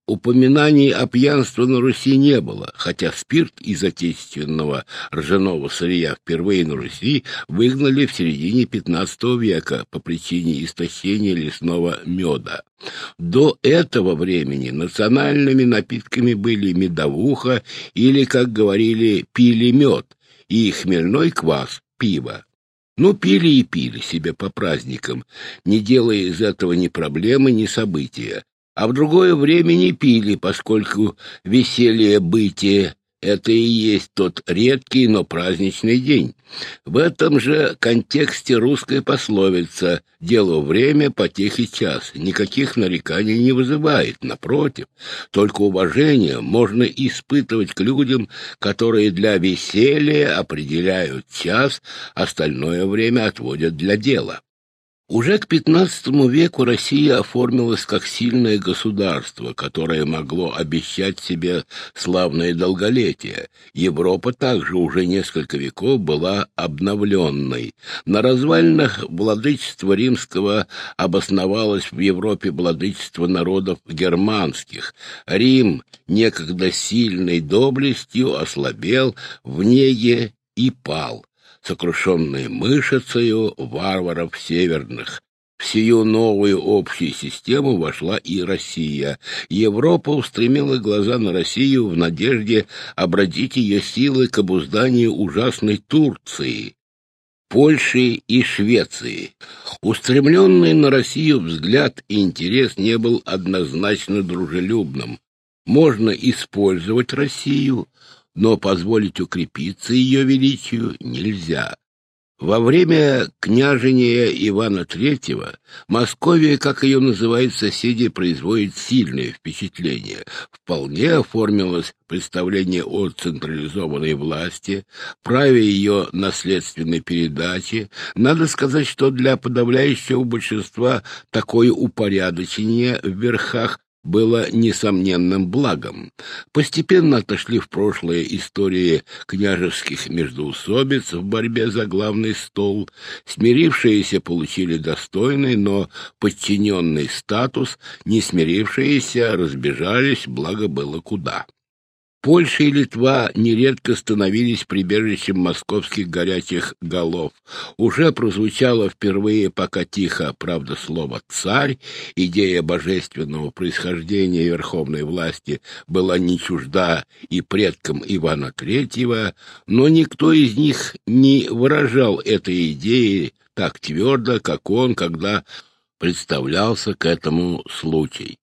Упоминаний о пьянстве на Руси не было, хотя спирт из отечественного ржаного сырья впервые на Руси выгнали в середине XV века по причине истощения лесного меда. До этого времени национальными напитками были медовуха или, как говорили, пили мед и хмельной квас, пиво. Ну, пили и пили себе по праздникам, не делая из этого ни проблемы, ни события а в другое время не пили, поскольку веселье бытие — это и есть тот редкий, но праздничный день. В этом же контексте русская пословица «дело время, потехи час» никаких нареканий не вызывает, напротив, только уважение можно испытывать к людям, которые для веселья определяют час, остальное время отводят для дела. Уже к XV веку Россия оформилась как сильное государство, которое могло обещать себе славное долголетие. Европа также уже несколько веков была обновленной. На развалинах владычества римского обосновалось в Европе владычество народов германских. Рим, некогда сильной доблестью, ослабел в неге и пал сокрушенной мышцею варваров северных. В сию новую общую систему вошла и Россия. Европа устремила глаза на Россию в надежде обратить ее силы к обузданию ужасной Турции, Польши и Швеции. Устремленный на Россию взгляд и интерес не был однозначно дружелюбным. Можно использовать Россию, но позволить укрепиться ее величию нельзя. Во время княжения Ивана III Московия, как ее называют соседи, производит сильное впечатление. Вполне оформилось представление о централизованной власти, праве ее наследственной передачи. Надо сказать, что для подавляющего большинства такое упорядочение в верхах было несомненным благом. Постепенно отошли в прошлое истории княжеских междоусобиц в борьбе за главный стол. Смирившиеся получили достойный, но подчиненный статус, не смирившиеся разбежались, благо было куда. Польша и Литва нередко становились прибежищем московских горячих голов. Уже прозвучало впервые пока тихо, правда, слово «царь», идея божественного происхождения верховной власти была не чужда и предкам Ивана Третьего, но никто из них не выражал этой идеи так твердо, как он, когда представлялся к этому случай.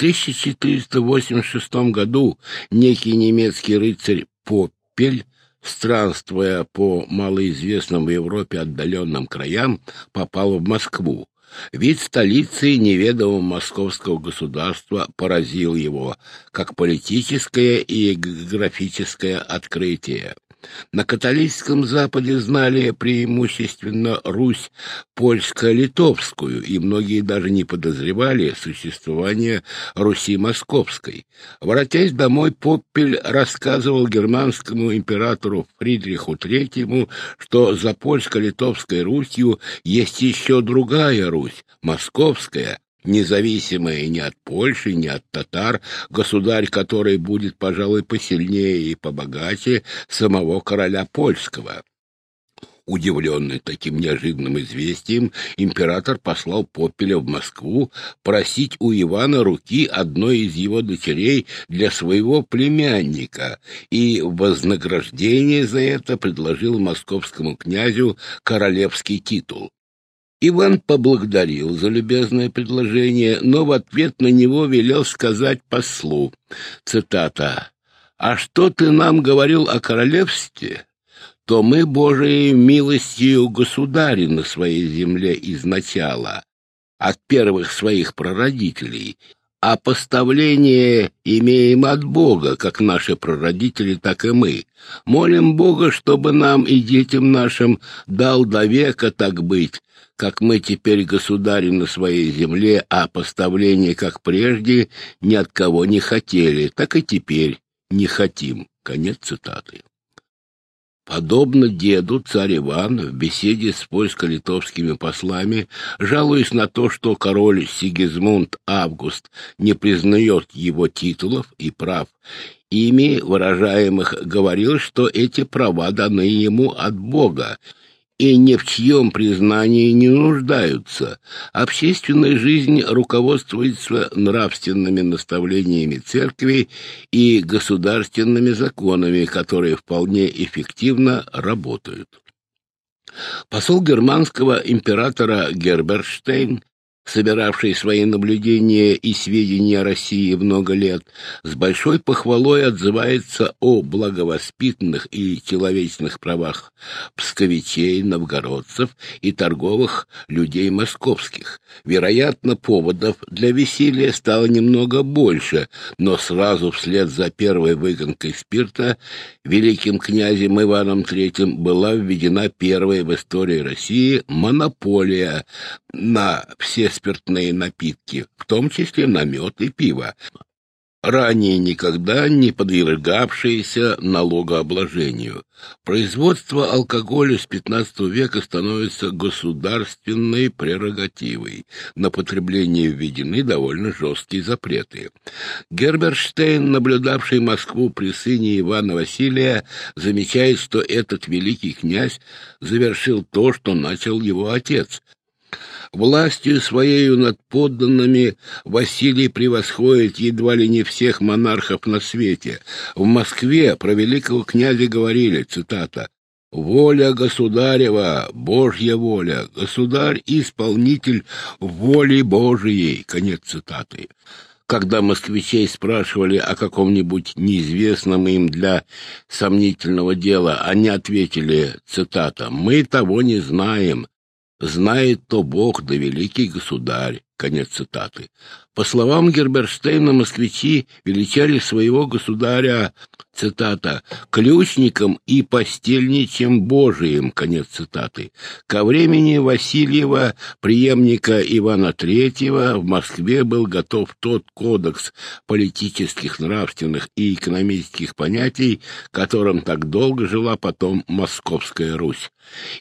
В 1486 году некий немецкий рыцарь Поппель, странствуя по малоизвестным в Европе отдаленным краям, попал в Москву. Вид столицы неведомого московского государства поразил его, как политическое и географическое открытие. На католическом Западе знали преимущественно Русь польско-литовскую, и многие даже не подозревали существование Руси Московской. Воротясь домой, Поппель рассказывал германскому императору Фридриху III, что за польско-литовской Русью есть еще другая Русь, Московская, независимое ни от Польши, ни от татар, государь, который будет, пожалуй, посильнее и побогаче самого короля польского. Удивленный таким неожиданным известием, император послал Попеля в Москву просить у Ивана руки одной из его дочерей для своего племянника и вознаграждение за это предложил московскому князю королевский титул. Иван поблагодарил за любезное предложение, но в ответ на него велел сказать послу, цитата, «А что ты нам говорил о королевстве, то мы, Божией милостью, государи на своей земле изначала, от первых своих прародителей, а поставление имеем от Бога, как наши прародители, так и мы. Молим Бога, чтобы нам и детям нашим дал до века так быть, как мы теперь государи на своей земле, а поставление, как прежде, ни от кого не хотели, так и теперь не хотим. Конец цитаты. Подобно деду, царь Иван в беседе с польско-литовскими послами, жалуясь на то, что король Сигизмунд Август не признает его титулов и прав, ими выражаемых, говорил, что эти права даны ему от Бога, и ни в чьем признании не нуждаются. Общественная жизнь руководствуется нравственными наставлениями церкви и государственными законами, которые вполне эффективно работают. Посол германского императора Герберштейн собиравший свои наблюдения и сведения о России много лет, с большой похвалой отзывается о благовоспитанных и человечных правах псковичей, новгородцев и торговых людей московских. Вероятно, поводов для веселья стало немного больше, но сразу вслед за первой выгонкой спирта великим князем Иваном III была введена первая в истории России монополия на все спиртные напитки, в том числе на мед и пиво, ранее никогда не подвергавшиеся налогообложению. Производство алкоголя с XV века становится государственной прерогативой. На потребление введены довольно жесткие запреты. Герберштейн, наблюдавший Москву при сыне Ивана Василия, замечает, что этот великий князь завершил то, что начал его отец — Властью своею над подданными Василий превосходит едва ли не всех монархов на свете. В Москве про великого князя говорили, цитата, «Воля государева, Божья воля, государь — исполнитель воли Божией». Конец цитаты. Когда москвичей спрашивали о каком-нибудь неизвестном им для сомнительного дела, они ответили, цитата, «Мы того не знаем, Знает то Бог да великий государь. Конец цитаты. По словам Герберштейна, москвичи величали своего государя, цитата, «ключником и постельничем Божиим», конец цитаты. Ко времени Васильева, преемника Ивана III, в Москве был готов тот кодекс политических, нравственных и экономических понятий, которым так долго жила потом Московская Русь.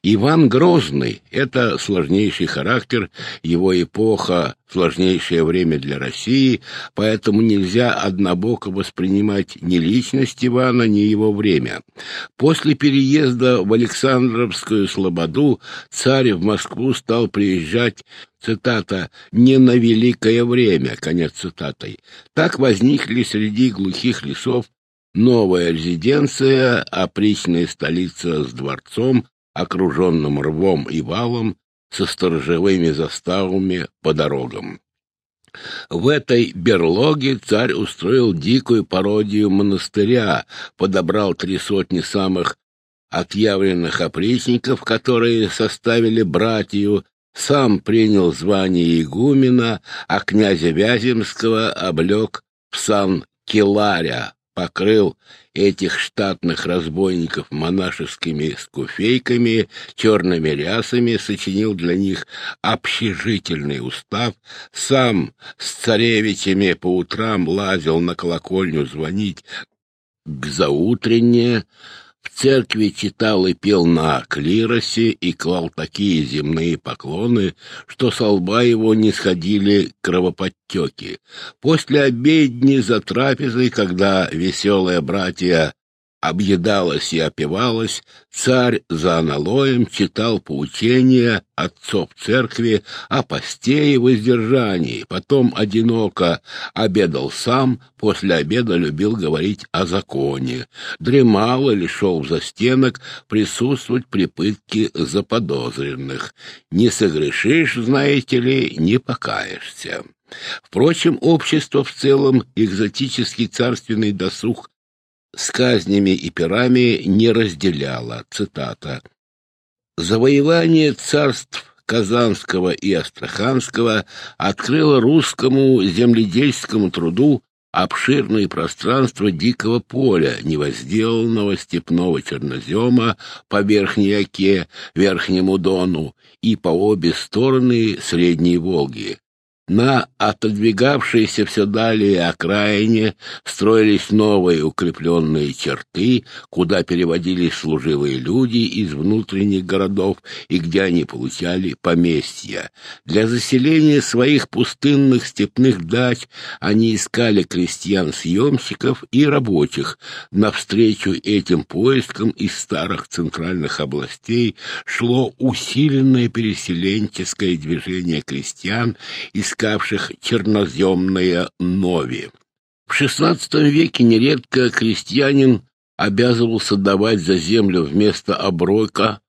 Иван Грозный — это сложнейший характер, его эпоха — сложнейшее время для России, поэтому нельзя однобоко воспринимать ни личность Ивана, ни его время. После переезда в Александровскую Слободу царь в Москву стал приезжать цитата, «не на великое время», конец цитатой. Так возникли среди глухих лесов новая резиденция, опричная столица с дворцом, окруженным рвом и валом, со сторожевыми заставами по дорогам. В этой берлоге царь устроил дикую пародию монастыря, подобрал три сотни самых отъявленных опричников, которые составили братью, сам принял звание игумена, а князя Вяземского облег в сан Киларя, покрыл этих штатных разбойников монашескими скуфейками, черными рясами, сочинил для них общежительный устав, сам с царевичами по утрам лазил на колокольню звонить к заутренне, церкви читал и пел на клиросе и клал такие земные поклоны, что со лба его не сходили кровоподтеки. После обедни за трапезой, когда веселые братья объедалась и опивалась, царь за аналоем читал поучения отцов церкви о посте и воздержании, потом одиноко обедал сам, после обеда любил говорить о законе, дремал или шел в застенок присутствовать при пытке заподозренных. Не согрешишь, знаете ли, не покаешься. Впрочем, общество в целом, экзотический царственный досуг с казнями и пирами не разделяла. Цитата. «Завоевание царств Казанского и Астраханского открыло русскому земледельскому труду обширные пространства дикого поля, невозделанного степного чернозема по Верхней Оке, Верхнему Дону и по обе стороны Средней Волги. На отодвигавшейся все далее окраине строились новые укрепленные черты, куда переводились служивые люди из внутренних городов и где они получали поместья. Для заселения своих пустынных степных дач они искали крестьян-съемщиков и рабочих. Навстречу этим поискам из старых центральных областей шло усиленное переселенческое движение крестьян из искавших черноземные нови. В XVI веке нередко крестьянин обязывался давать за землю вместо оброка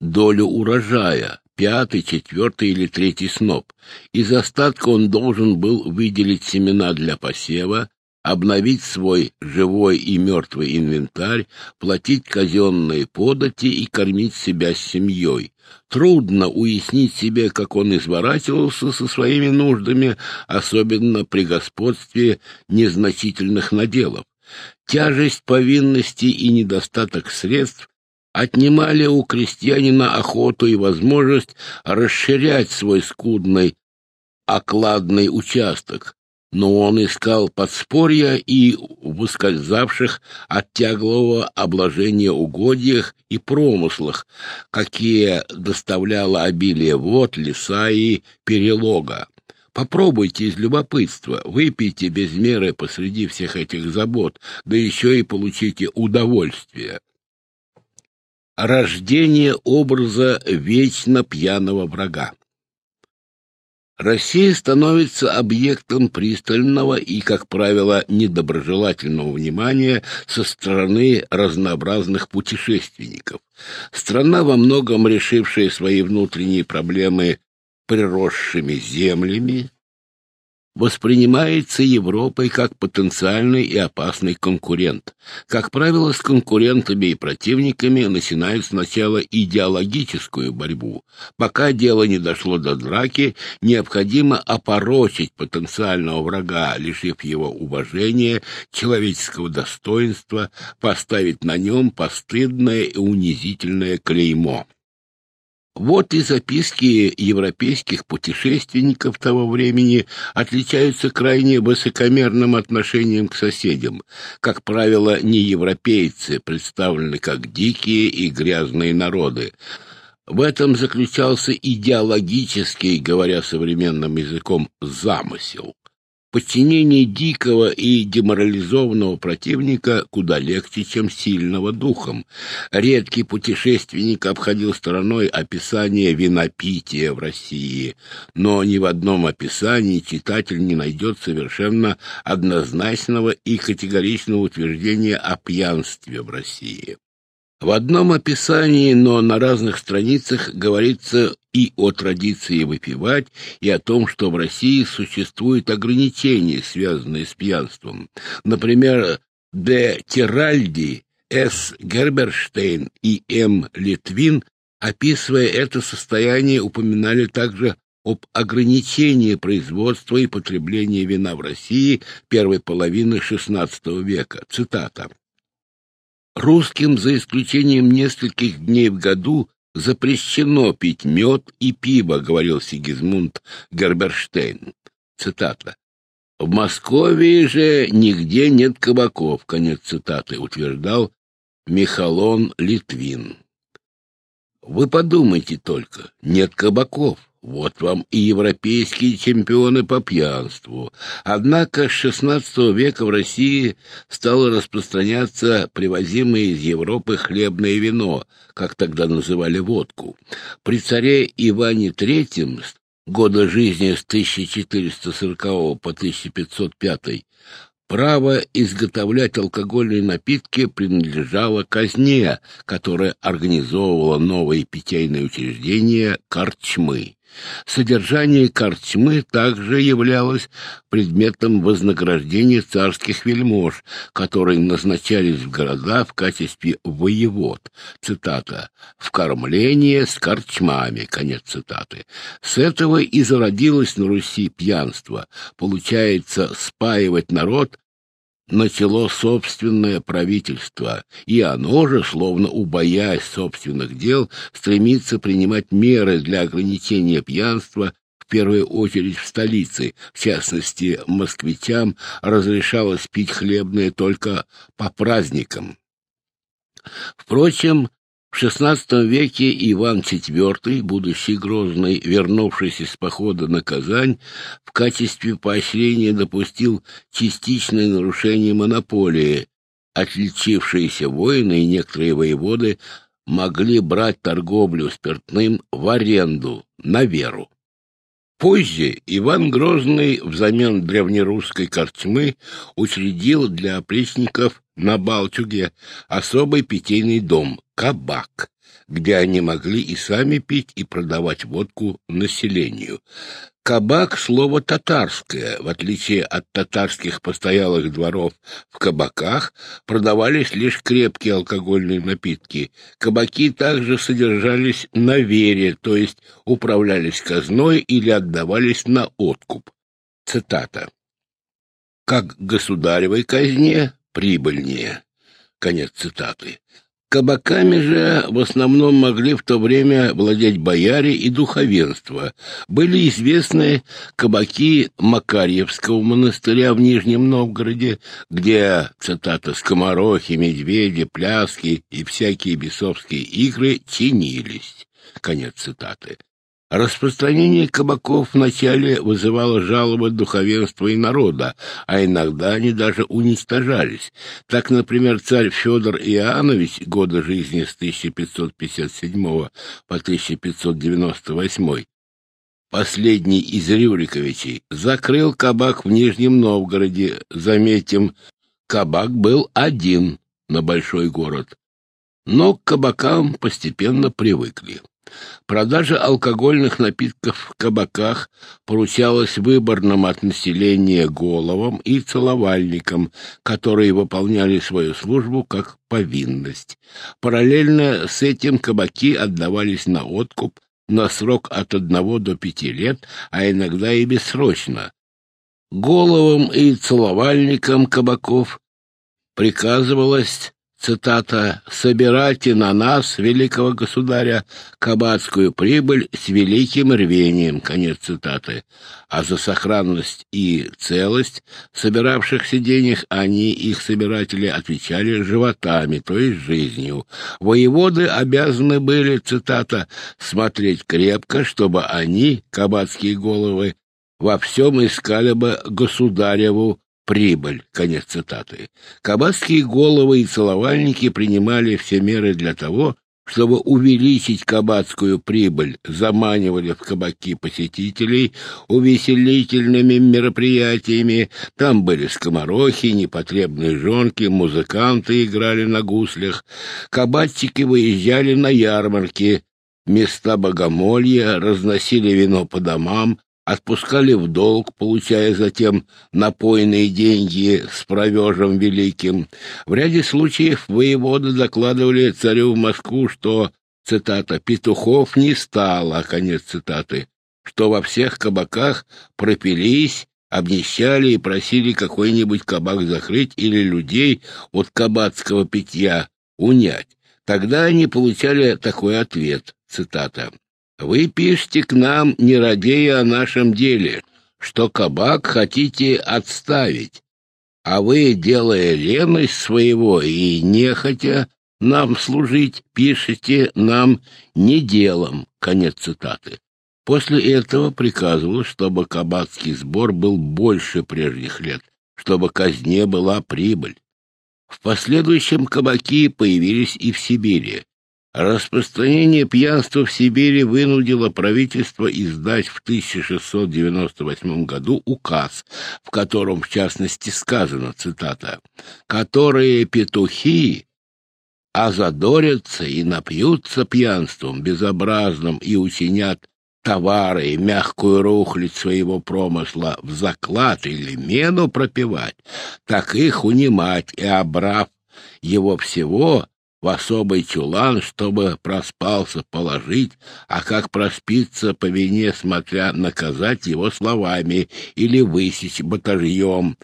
долю урожая. пятый, четвертый или третий сноп. Из остатка он должен был выделить семена для посева, обновить свой живой и мертвый инвентарь, платить казенные подати и кормить себя с семьей. Трудно уяснить себе, как он изворачивался со своими нуждами, особенно при господстве незначительных наделов. Тяжесть повинности и недостаток средств отнимали у крестьянина охоту и возможность расширять свой скудный окладный участок, но он искал подспорья и в ускользавших от тяглого обложения угодьях и промыслах, какие доставляло обилие вод, леса и перелога. Попробуйте из любопытства, выпейте без меры посреди всех этих забот, да еще и получите удовольствие. Рождение образа вечно пьяного врага. Россия становится объектом пристального и, как правило, недоброжелательного внимания со стороны разнообразных путешественников. Страна, во многом решившая свои внутренние проблемы приросшими землями, воспринимается Европой как потенциальный и опасный конкурент. Как правило, с конкурентами и противниками начинают сначала идеологическую борьбу. Пока дело не дошло до драки, необходимо опорочить потенциального врага, лишив его уважения, человеческого достоинства, поставить на нем постыдное и унизительное клеймо. Вот и записки европейских путешественников того времени отличаются крайне высокомерным отношением к соседям. Как правило, не европейцы представлены как дикие и грязные народы. В этом заключался идеологический, говоря современным языком, замысел. Подчинение дикого и деморализованного противника куда легче, чем сильного духом. Редкий путешественник обходил стороной описание винопития в России, но ни в одном описании читатель не найдет совершенно однозначного и категоричного утверждения о пьянстве в России. В одном описании, но на разных страницах говорится и о традиции выпивать, и о том, что в России существуют ограничения, связанные с пьянством. Например, Д. Тиральди, С. Герберштейн и М. Литвин, описывая это состояние, упоминали также об ограничении производства и потребления вина в России первой половины XVI века. Цитата. Русским, за исключением нескольких дней в году, запрещено пить мед и пиво, говорил Сигизмунд Герберштейн. Цитата. В Москве же нигде нет кабаков, конец цитаты, утверждал Михалон Литвин. Вы подумайте только, нет кабаков. Вот вам и европейские чемпионы по пьянству. Однако с XVI века в России стало распространяться привозимое из Европы хлебное вино, как тогда называли водку. При царе Иване III года жизни с 1440 по 1505 Право изготовлять алкогольные напитки принадлежало казне, которая организовывала новые питейные учреждения «Корчмы». Содержание корчмы также являлось предметом вознаграждения царских вельмож, которые назначались в города в качестве воевод. Цитата. «В с корчмами». Конец цитаты. С этого и зародилось на Руси пьянство. Получается, спаивать народ начало собственное правительство, и оно же, словно убоясь собственных дел, стремится принимать меры для ограничения пьянства в первую очередь в столице, в частности, москвичам разрешалось пить хлебное только по праздникам. Впрочем, в XVI веке Иван IV, будущий Грозный, вернувшись из похода на Казань, в качестве поощрения допустил частичное нарушение монополии. Отличившиеся воины и некоторые воеводы могли брать торговлю спиртным в аренду, на веру. Позже Иван Грозный взамен древнерусской корчмы учредил для опричников на Балчуге особый питейный дом — кабак, где они могли и сами пить, и продавать водку населению. Кабак — слово татарское. В отличие от татарских постоялых дворов, в кабаках продавались лишь крепкие алкогольные напитки. Кабаки также содержались на вере, то есть управлялись казной или отдавались на откуп. Цитата. «Как государевой казне прибыльнее». Конец цитаты. Кабаками же в основном могли в то время владеть бояре и духовенство. Были известны кабаки Макарьевского монастыря в Нижнем Новгороде, где, цитата, «скоморохи, медведи, пляски и всякие бесовские игры чинились». Конец цитаты. Распространение кабаков вначале вызывало жалобы духовенства и народа, а иногда они даже уничтожались. Так, например, царь Федор Иоаннович, года жизни с 1557 по 1598, последний из Рюриковичей, закрыл кабак в Нижнем Новгороде. Заметим, кабак был один на большой город. Но к кабакам постепенно привыкли. Продажа алкогольных напитков в кабаках поручалась выборным от населения головам и целовальникам, которые выполняли свою службу как повинность. Параллельно с этим кабаки отдавались на откуп на срок от одного до пяти лет, а иногда и бессрочно. Головам и целовальникам кабаков приказывалось цитата, «собирайте на нас, великого государя, кабацкую прибыль с великим рвением», конец цитаты. А за сохранность и целость собиравшихся денег они, их собиратели, отвечали животами, то есть жизнью. Воеводы обязаны были, цитата, «смотреть крепко, чтобы они, кабацкие головы, во всем искали бы государеву прибыль. Конец цитаты. Кабацкие головы и целовальники принимали все меры для того, чтобы увеличить кабацкую прибыль, заманивали в кабаки посетителей увеселительными мероприятиями. Там были скоморохи, непотребные жонки, музыканты играли на гуслях. Кабатчики выезжали на ярмарки, места богомолья, разносили вино по домам, отпускали в долг, получая затем напойные деньги с провежем великим. В ряде случаев воеводы докладывали царю в Москву, что, цитата, «петухов не стало», конец цитаты, что во всех кабаках пропились, обнищали и просили какой-нибудь кабак закрыть или людей от кабацкого питья унять. Тогда они получали такой ответ, цитата, вы пишете к нам, не радея о нашем деле, что кабак хотите отставить, а вы, делая леность своего и нехотя нам служить, пишете нам не делом. Конец цитаты. После этого приказывалось, чтобы кабацкий сбор был больше прежних лет, чтобы казне была прибыль. В последующем кабаки появились и в Сибири. Распространение пьянства в Сибири вынудило правительство издать в 1698 году указ, в котором, в частности, сказано, цитата, «которые петухи озадорятся и напьются пьянством безобразным и учинят товары и мягкую рухлядь своего промысла в заклад или мену пропивать, так их унимать и, обрав его всего, в особый чулан, чтобы проспался положить, а как проспится по вине, смотря наказать его словами или высечь батальем.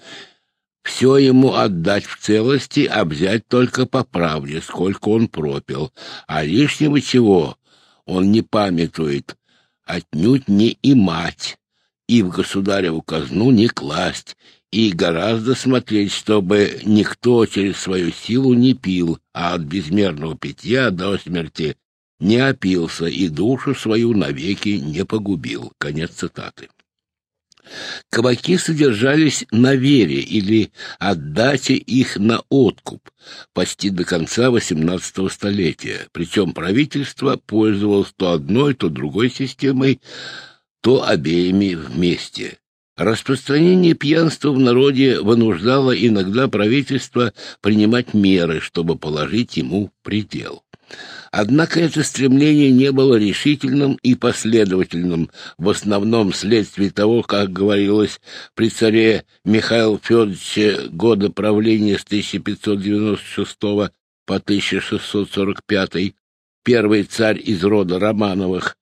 Все ему отдать в целости, а взять только по правде, сколько он пропил, а лишнего чего он не памятует, отнюдь не и мать, и в государеву казну не класть, и гораздо смотреть, чтобы никто через свою силу не пил, а от безмерного питья до смерти не опился и душу свою навеки не погубил. Конец цитаты. Кабаки содержались на вере или отдаче их на откуп почти до конца XVIII столетия. Причем правительство пользовалось то одной, то другой системой, то обеими вместе. Распространение пьянства в народе вынуждало иногда правительство принимать меры, чтобы положить ему предел. Однако это стремление не было решительным и последовательным, в основном вследствие того, как говорилось при царе Михаиле Федоровиче года правления с 1596 по 1645, первый царь из рода Романовых,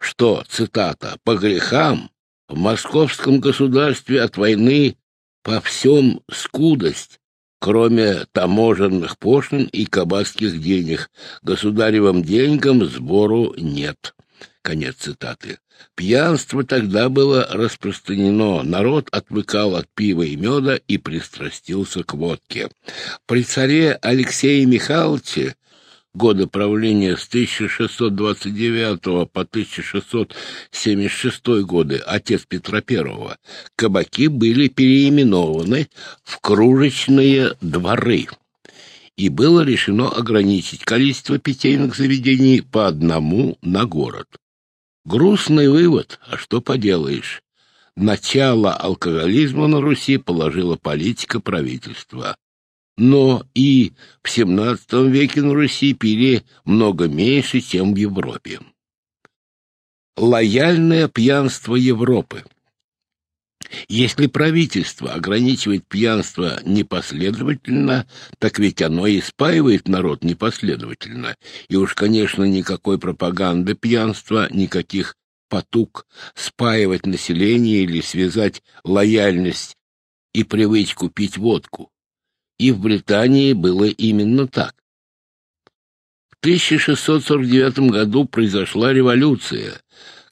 что, цитата, «по грехам в московском государстве от войны по всем скудость, кроме таможенных пошлин и кабацких денег. Государевым деньгам сбору нет. Конец цитаты. Пьянство тогда было распространено, народ отвыкал от пива и меда и пристрастился к водке. При царе Алексее Михайловиче года правления с 1629 по 1676 годы, отец Петра I, кабаки были переименованы в кружечные дворы, и было решено ограничить количество питейных заведений по одному на город. Грустный вывод, а что поделаешь? Начало алкоголизма на Руси положила политика правительства но и в XVII веке на Руси пили много меньше, чем в Европе. Лояльное пьянство Европы если правительство ограничивает пьянство непоследовательно, так ведь оно и спаивает народ непоследовательно. И уж, конечно, никакой пропаганды пьянства, никаких потуг спаивать население или связать лояльность и привычку пить водку и в Британии было именно так. В 1649 году произошла революция.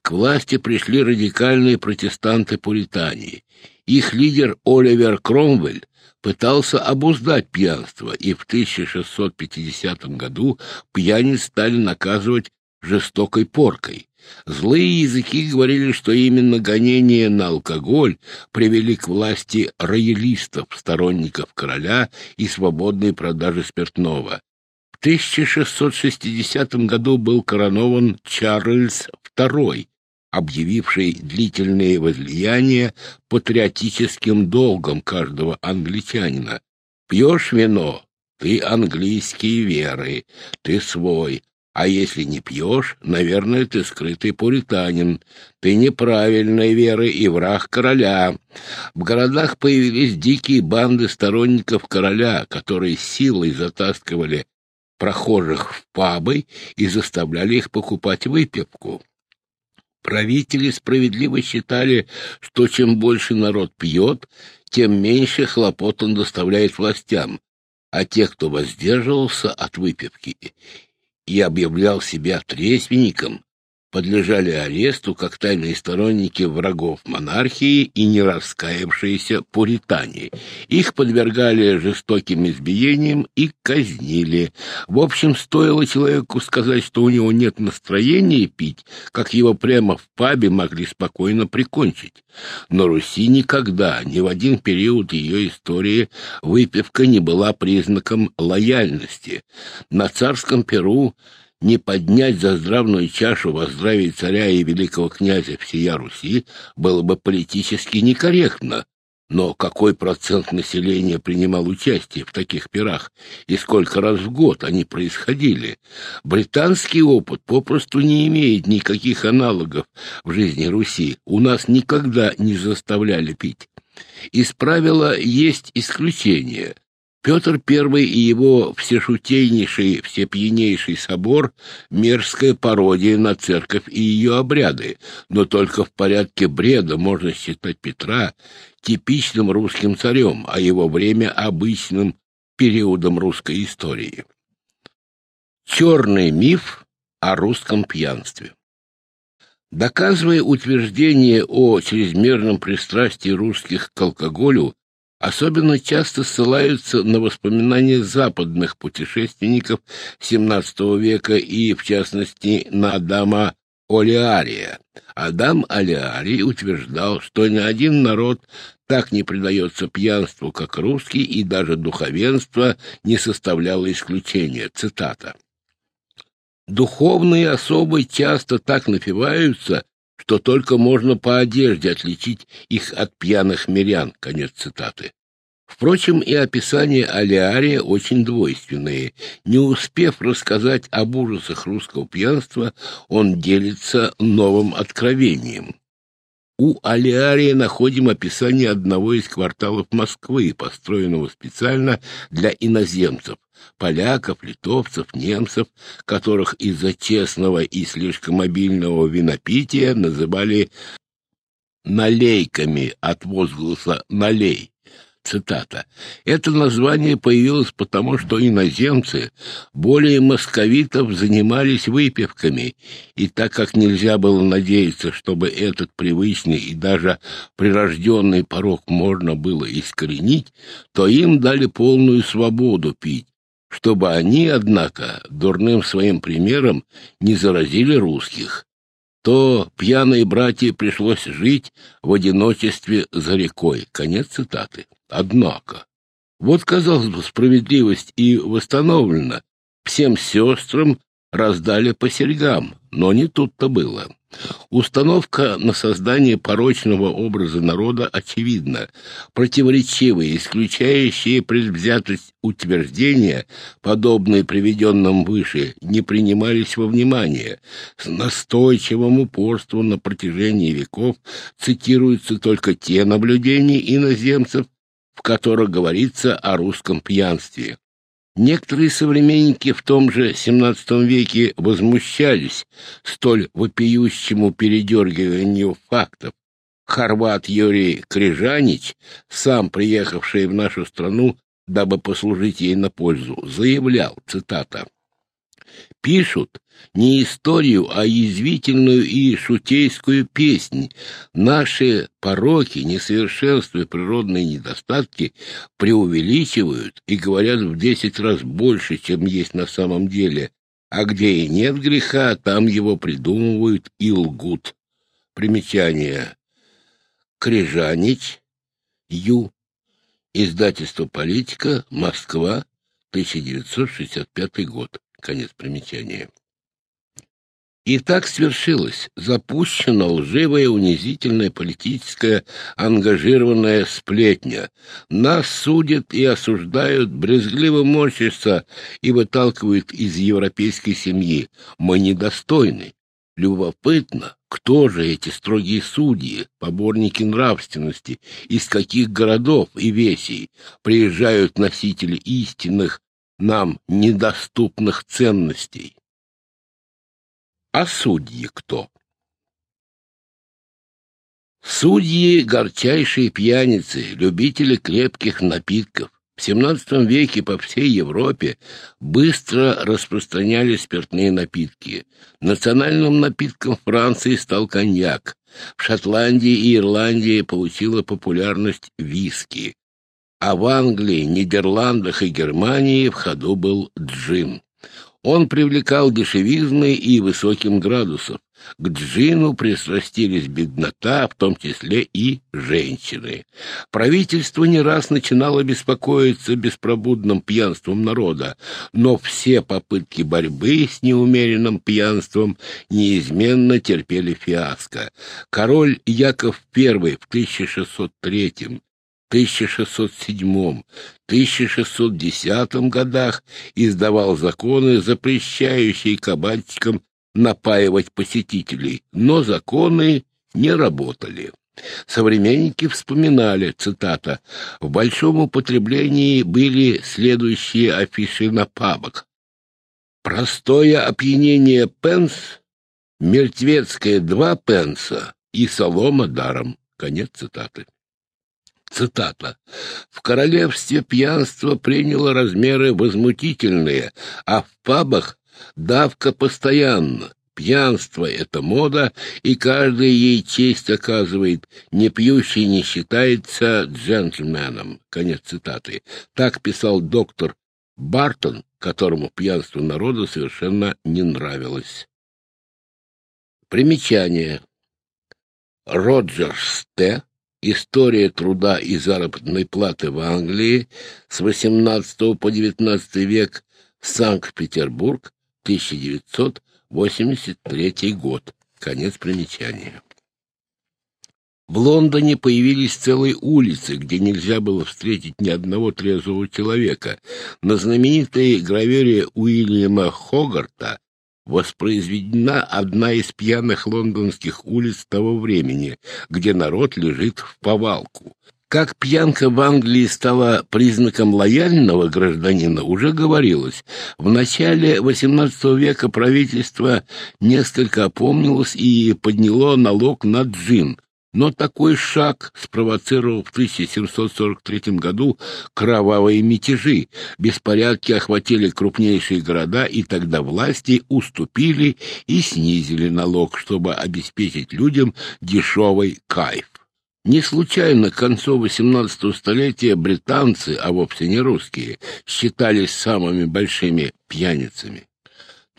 К власти пришли радикальные протестанты-пуритане. Их лидер Оливер Кромвель пытался обуздать пьянство, и в 1650 году пьяниц стали наказывать жестокой поркой. Злые языки говорили, что именно гонения на алкоголь привели к власти роялистов, сторонников короля и свободной продажи спиртного. В 1660 году был коронован Чарльз II, объявивший длительные возлияния патриотическим долгом каждого англичанина. «Пьешь вино? Ты английские веры, ты свой, а если не пьешь, наверное, ты скрытый пуританин. Ты неправильной веры и враг короля. В городах появились дикие банды сторонников короля, которые силой затаскивали прохожих в пабы и заставляли их покупать выпивку. Правители справедливо считали, что чем больше народ пьет, тем меньше хлопот он доставляет властям, а те, кто воздерживался от выпивки и объявлял себя трезвенником, подлежали аресту как тайные сторонники врагов монархии и не раскаявшиеся пуритане. Их подвергали жестоким избиениям и казнили. В общем, стоило человеку сказать, что у него нет настроения пить, как его прямо в пабе могли спокойно прикончить. Но Руси никогда, ни в один период ее истории, выпивка не была признаком лояльности. На царском Перу не поднять за здравную чашу во царя и великого князя всея Руси было бы политически некорректно. Но какой процент населения принимал участие в таких пирах и сколько раз в год они происходили? Британский опыт попросту не имеет никаких аналогов в жизни Руси. У нас никогда не заставляли пить. Из правила есть исключение. Петр I и его всешутейнейший, всепьянейший собор — мерзкая пародия на церковь и ее обряды, но только в порядке бреда можно считать Петра типичным русским царем, а его время — обычным периодом русской истории. Черный миф о русском пьянстве Доказывая утверждение о чрезмерном пристрастии русских к алкоголю, Особенно часто ссылаются на воспоминания западных путешественников XVII века и, в частности, на Адама Олиария. Адам Олиарий утверждал, что ни один народ так не предается пьянству, как русский, и даже духовенство не составляло исключения. Цитата. «Духовные особы часто так напиваются, что только можно по одежде отличить их от пьяных мирян. Конец цитаты. Впрочем, и описания Алиария очень двойственные. Не успев рассказать об ужасах русского пьянства, он делится новым откровением. У Алиария находим описание одного из кварталов Москвы, построенного специально для иноземцев, поляков, литовцев, немцев, которых из-за честного и слишком обильного винопития называли налейками от возгласа «налей». Цитата. «Это название появилось потому, что иноземцы более московитов занимались выпивками, и так как нельзя было надеяться, чтобы этот привычный и даже прирожденный порог можно было искоренить, то им дали полную свободу пить, чтобы они, однако, дурным своим примером не заразили русских то пьяные братья пришлось жить в одиночестве за рекой. Конец цитаты. Однако, вот, казалось бы, справедливость и восстановлена. Всем сестрам раздали по серьгам, но не тут-то было. Установка на создание порочного образа народа очевидна. Противоречивые, исключающие предвзятость утверждения, подобные приведенным выше, не принимались во внимание. С настойчивым упорством на протяжении веков цитируются только те наблюдения иноземцев, в которых говорится о русском пьянстве. Некоторые современники в том же XVII веке возмущались столь вопиющему передергиванию фактов. Хорват Юрий Крижанич, сам приехавший в нашу страну, дабы послужить ей на пользу, заявлял, цитата, пишут не историю, а язвительную и шутейскую песнь. Наши пороки, несовершенства и природные недостатки преувеличивают и говорят в десять раз больше, чем есть на самом деле. А где и нет греха, там его придумывают и лгут. Примечание. Крижанич, Ю. Издательство «Политика», Москва, 1965 год. Конец примечания. И так свершилось. Запущена лживая, унизительная политическая ангажированная сплетня. Нас судят и осуждают, брезгливо морщатся и выталкивают из европейской семьи. Мы недостойны. Любопытно, кто же эти строгие судьи, поборники нравственности, из каких городов и весей приезжают носители истинных нам недоступных ценностей. А судьи кто? Судьи — горчайшие пьяницы, любители крепких напитков. В XVII веке по всей Европе быстро распространялись спиртные напитки. Национальным напитком Франции стал коньяк. В Шотландии и Ирландии получила популярность виски а в Англии, Нидерландах и Германии в ходу был джин. Он привлекал дешевизной и высоким градусов. К джину пристрастились беднота, в том числе и женщины. Правительство не раз начинало беспокоиться беспробудным пьянством народа, но все попытки борьбы с неумеренным пьянством неизменно терпели фиаско. Король Яков I в 1603 1607-1610 годах издавал законы, запрещающие кабачикам напаивать посетителей, но законы не работали. Современники вспоминали, цитата, «В большом употреблении были следующие афиши на пабах. Простое опьянение пенс, мертвецкое два пенса и солома даром». Конец цитаты. Цитата. «В королевстве пьянство приняло размеры возмутительные, а в пабах давка постоянно. Пьянство — это мода, и каждый ей честь оказывает. Не пьющий не считается джентльменом». Конец цитаты. Так писал доктор Бартон, которому пьянство народа совершенно не нравилось. Примечание. Роджерс Т. История труда и заработной платы в Англии с XVIII по XIX век, Санкт-Петербург, 1983 год. Конец примечания. В Лондоне появились целые улицы, где нельзя было встретить ни одного трезвого человека. На знаменитой гравюре Уильяма Хогарта воспроизведена одна из пьяных лондонских улиц того времени, где народ лежит в повалку. Как пьянка в Англии стала признаком лояльного гражданина, уже говорилось. В начале XVIII века правительство несколько опомнилось и подняло налог на джин. Но такой шаг спровоцировал в 1743 году кровавые мятежи. Беспорядки охватили крупнейшие города, и тогда власти уступили и снизили налог, чтобы обеспечить людям дешевый кайф. Не случайно к концу XVIII столетия британцы, а вовсе не русские, считались самыми большими пьяницами.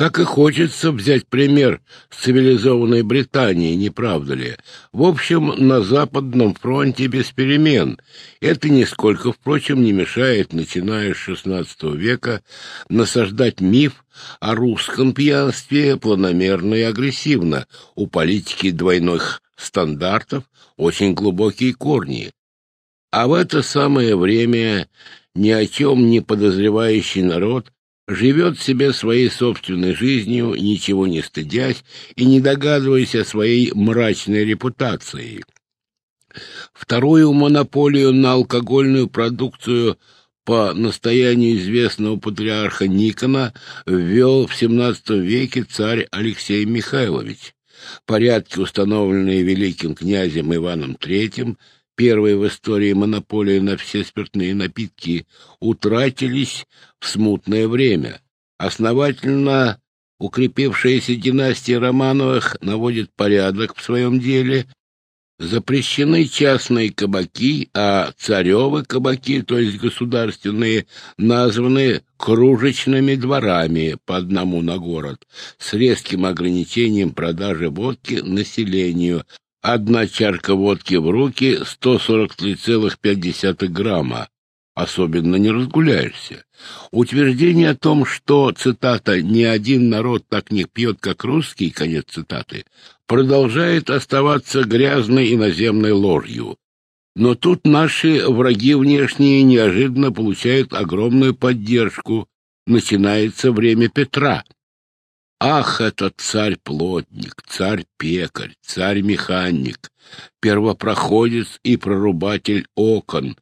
Так и хочется взять пример с цивилизованной Британии, не правда ли? В общем, на Западном фронте без перемен. Это нисколько, впрочем, не мешает, начиная с XVI века, насаждать миф о русском пьянстве планомерно и агрессивно. У политики двойных стандартов очень глубокие корни. А в это самое время ни о чем не подозревающий народ живет себе своей собственной жизнью, ничего не стыдясь и не догадываясь о своей мрачной репутации. Вторую монополию на алкогольную продукцию по настоянию известного патриарха Никона ввел в XVII веке царь Алексей Михайлович. Порядки, установленные великим князем Иваном III, первой в истории монополии на все спиртные напитки, утратились в смутное время. Основательно укрепившаяся династия Романовых наводит порядок в своем деле. Запрещены частные кабаки, а царевы кабаки, то есть государственные, названы кружечными дворами по одному на город, с резким ограничением продажи водки населению. Одна чарка водки в руки — 143,5 грамма. Особенно не разгуляешься. Утверждение о том, что, цитата, «ни один народ так не пьет, как русский», конец цитаты, продолжает оставаться грязной иноземной ложью. Но тут наши враги внешние неожиданно получают огромную поддержку. Начинается время Петра. Ах, этот царь-плотник, царь-пекарь, царь-механик, первопроходец и прорубатель окон,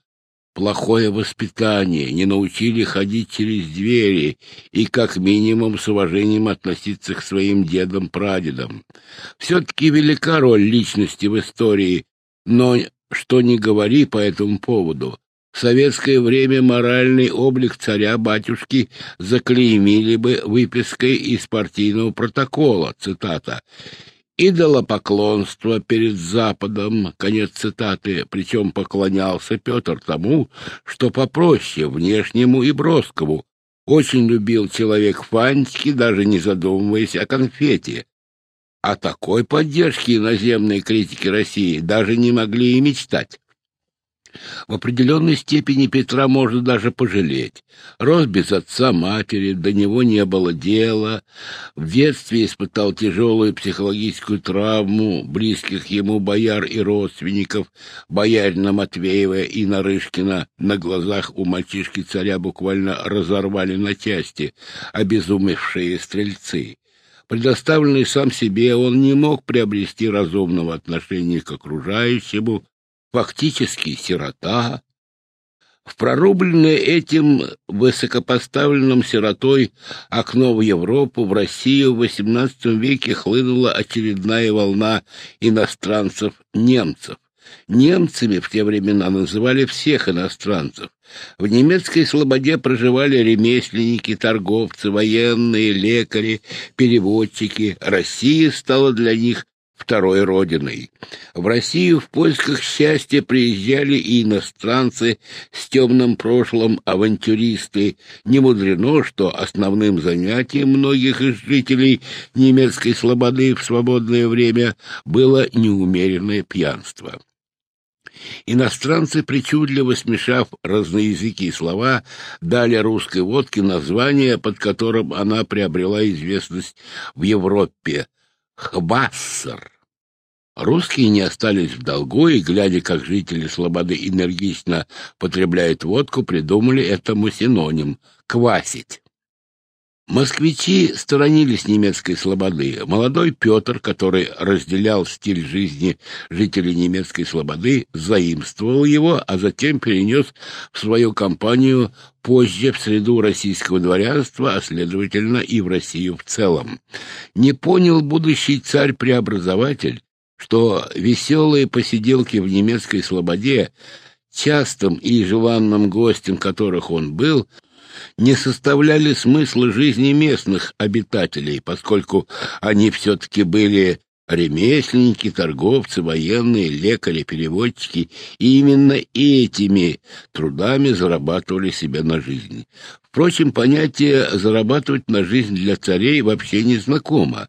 плохое воспитание, не научили ходить через двери и как минимум с уважением относиться к своим дедам-прадедам. Все-таки велика роль личности в истории, но что ни говори по этому поводу. В советское время моральный облик царя-батюшки заклеймили бы выпиской из партийного протокола, цитата, идолопоклонство перед Западом, конец цитаты, причем поклонялся Петр тому, что попроще, внешнему и броскому. Очень любил человек фантики, даже не задумываясь о конфете. О такой поддержке иноземной критики России даже не могли и мечтать. В определенной степени Петра можно даже пожалеть. Рос без отца, матери, до него не было дела. В детстве испытал тяжелую психологическую травму близких ему бояр и родственников, боярина Матвеева и Нарышкина. На глазах у мальчишки царя буквально разорвали на части обезумевшие стрельцы. Предоставленный сам себе, он не мог приобрести разумного отношения к окружающему, фактически сирота. В прорубленное этим высокопоставленным сиротой окно в Европу, в Россию в XVIII веке хлынула очередная волна иностранцев-немцев. Немцами в те времена называли всех иностранцев. В немецкой слободе проживали ремесленники, торговцы, военные, лекари, переводчики. Россия стала для них второй родиной. В Россию в поисках счастья приезжали и иностранцы с темным прошлым, авантюристы. Не мудрено, что основным занятием многих из жителей немецкой слободы в свободное время было неумеренное пьянство. Иностранцы, причудливо смешав разноязыкие слова, дали русской водке название, под которым она приобрела известность в Европе — Хвассер. Русские не остались в долгу, и, глядя, как жители Слободы энергично потребляют водку, придумали этому синоним — «квасить». Москвичи сторонились немецкой слободы. Молодой Петр, который разделял стиль жизни жителей немецкой слободы, заимствовал его, а затем перенес в свою компанию позже в среду российского дворянства, а следовательно и в Россию в целом. Не понял будущий царь-преобразователь, что веселые посиделки в немецкой слободе, частым и желанным гостем которых он был — не составляли смысла жизни местных обитателей, поскольку они все-таки были ремесленники, торговцы, военные, лекари, переводчики, и именно этими трудами зарабатывали себе на жизнь. Впрочем, понятие «зарабатывать на жизнь» для царей вообще не знакомо.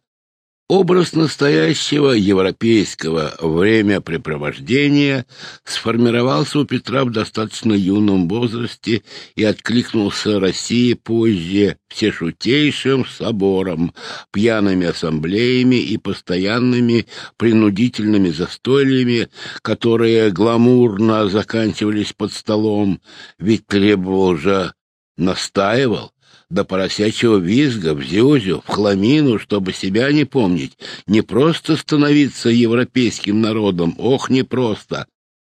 Образ настоящего европейского времяпрепровождения сформировался у Петра в достаточно юном возрасте и откликнулся России позже всешутейшим собором, пьяными ассамблеями и постоянными принудительными застольями, которые гламурно заканчивались под столом, ведь требовал же, настаивал, до поросячьего визга, в зюзю, в хламину, чтобы себя не помнить, не просто становиться европейским народом, ох, не просто.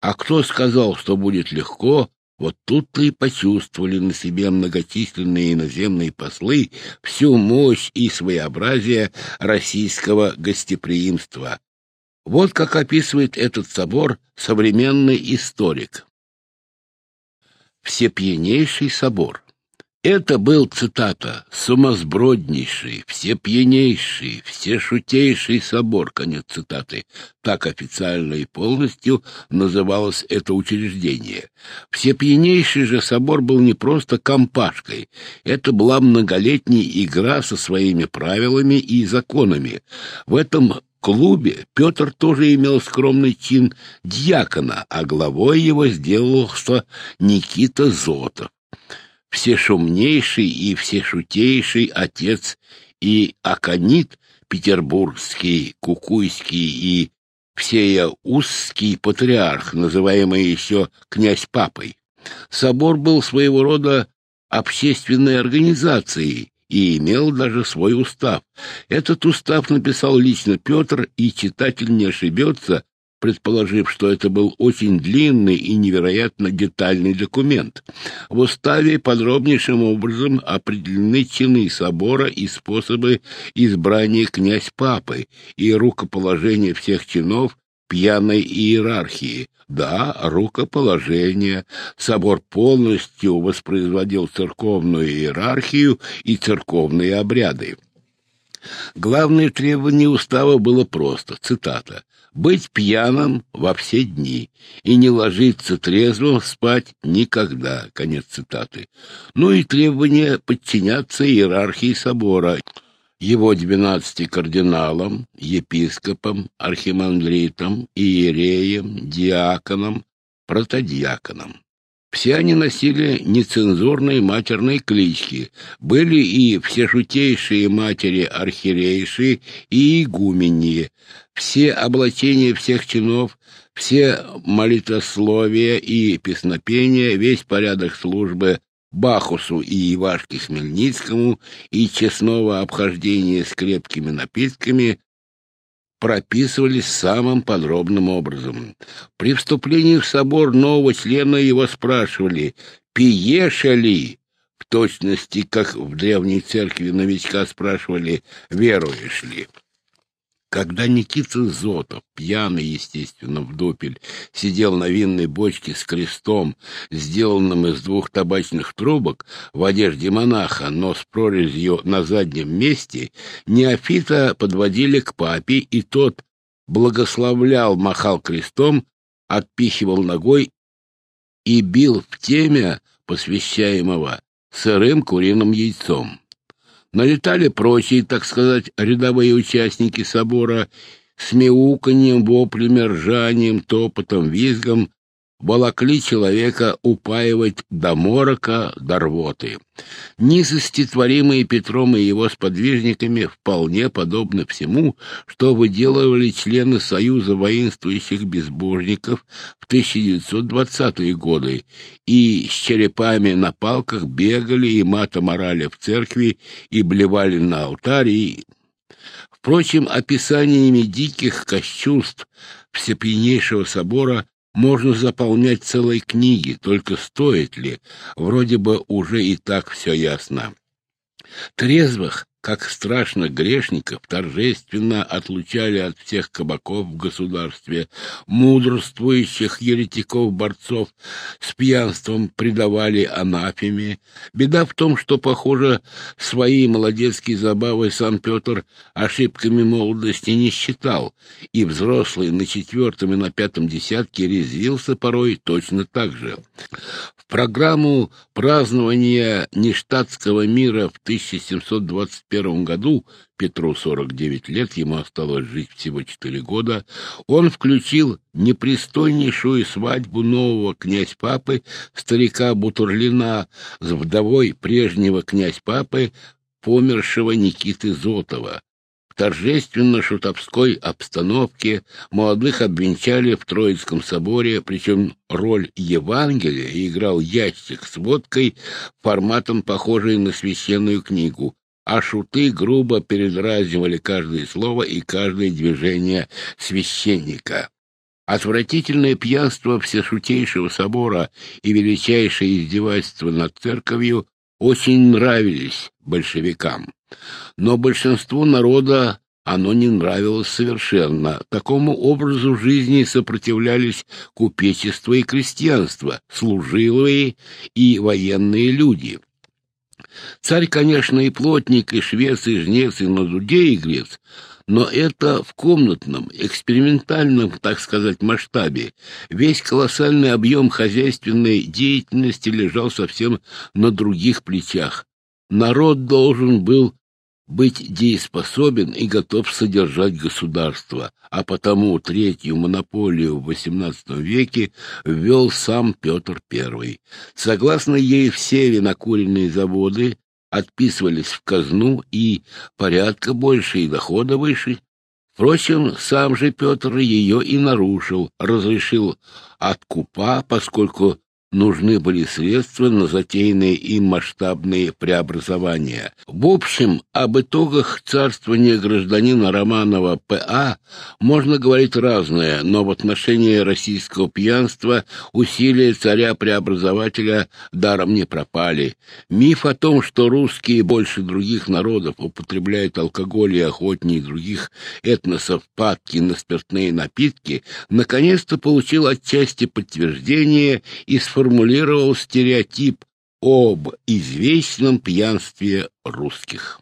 А кто сказал, что будет легко, вот тут-то и почувствовали на себе многочисленные иноземные послы всю мощь и своеобразие российского гостеприимства. Вот как описывает этот собор современный историк. Всепьянейший собор. Это был, цитата, «сумасброднейший, всепьянейший, всешутейший собор», конец цитаты. Так официально и полностью называлось это учреждение. Всепьянейший же собор был не просто компашкой. Это была многолетняя игра со своими правилами и законами. В этом клубе Петр тоже имел скромный чин дьякона, а главой его сделался Никита Зотов всешумнейший и всешутейший отец и Аконит петербургский, кукуйский и всеяузский патриарх, называемый еще князь-папой. Собор был своего рода общественной организацией и имел даже свой устав. Этот устав написал лично Петр, и читатель не ошибется, предположив, что это был очень длинный и невероятно детальный документ. В уставе подробнейшим образом определены чины собора и способы избрания князь-папы и рукоположения всех чинов пьяной иерархии. Да, рукоположение. Собор полностью воспроизводил церковную иерархию и церковные обряды. Главное требование устава было просто, цитата, «быть пьяным во все дни и не ложиться трезвым спать никогда», конец цитаты. Ну и требование подчиняться иерархии собора, его двенадцати кардиналам, епископам, архимандритам, иереям, диаконам, протодиаконам. Все они носили нецензурные матерные клички. Были и всешутейшие матери архиерейшие и игуменьи. Все облачения всех чинов, все молитословия и песнопения, весь порядок службы Бахусу и Ивашке Хмельницкому и честного обхождения с крепкими напитками прописывались самым подробным образом. При вступлении в собор нового члена его спрашивали, «Пиеша ли?» В точности, как в древней церкви новичка спрашивали, «Веруешь ли?» Когда Никита Зотов, пьяный, естественно, в дупель, сидел на винной бочке с крестом, сделанным из двух табачных трубок, в одежде монаха, но с прорезью на заднем месте, неофита подводили к папе, и тот благословлял, махал крестом, отпихивал ногой и бил в темя посвящаемого сырым куриным яйцом. Налетали прочие, так сказать, рядовые участники собора с мяуканьем, воплями, ржанием, топотом, визгом. Волокли человека упаивать до морока, до рвоты. Низости, творимые Петром и его сподвижниками, вполне подобны всему, что выделывали члены Союза воинствующих безбожников в 1920-е годы, и с черепами на палках бегали и матом орали в церкви, и блевали на алтаре, Впрочем, описаниями диких кощунств Всепьянейшего собора можно заполнять целой книги, только стоит ли? Вроде бы уже и так все ясно. Трезвых как страшно грешников торжественно отлучали от всех кабаков в государстве, мудрствующих еретиков-борцов с пьянством предавали анафеме. Беда в том, что, похоже, свои молодецкие забавы сам Петр ошибками молодости не считал, и взрослый на четвертом и на пятом десятке резвился порой точно так же. В программу празднования нештатского мира в 1720 первом году, Петру 49 лет, ему осталось жить всего 4 года, он включил непристойнейшую свадьбу нового князь-папы, старика Бутурлина, с вдовой прежнего князь-папы, помершего Никиты Зотова. В торжественно-шутовской обстановке молодых обвенчали в Троицком соборе, причем роль Евангелия играл ящик с водкой, форматом похожий на священную книгу а шуты грубо передразнивали каждое слово и каждое движение священника. Отвратительное пьянство Всешутейшего собора и величайшее издевательство над церковью очень нравились большевикам. Но большинству народа оно не нравилось совершенно. Такому образу жизни сопротивлялись купечество и крестьянство, служилые и военные люди. Царь, конечно, и плотник, и швец, и жнец, и на дуде игрец, но это в комнатном, экспериментальном, так сказать, масштабе. Весь колоссальный объем хозяйственной деятельности лежал совсем на других плечах. Народ должен был быть дееспособен и готов содержать государство, а потому третью монополию в XVIII веке ввел сам Петр I. Согласно ей, все винокуренные заводы отписывались в казну и порядка больше, и дохода выше. Впрочем, сам же Петр ее и нарушил, разрешил откупа, поскольку нужны были средства на затеянные им масштабные преобразования. В общем, об итогах царствования гражданина Романова П.А. можно говорить разное, но в отношении российского пьянства усилия царя-преобразователя даром не пропали. Миф о том, что русские больше других народов употребляют алкоголь и охотнее других этносов падки на спиртные напитки, наконец-то получил отчасти подтверждение и сформирование сформулировал стереотип об извечном пьянстве русских.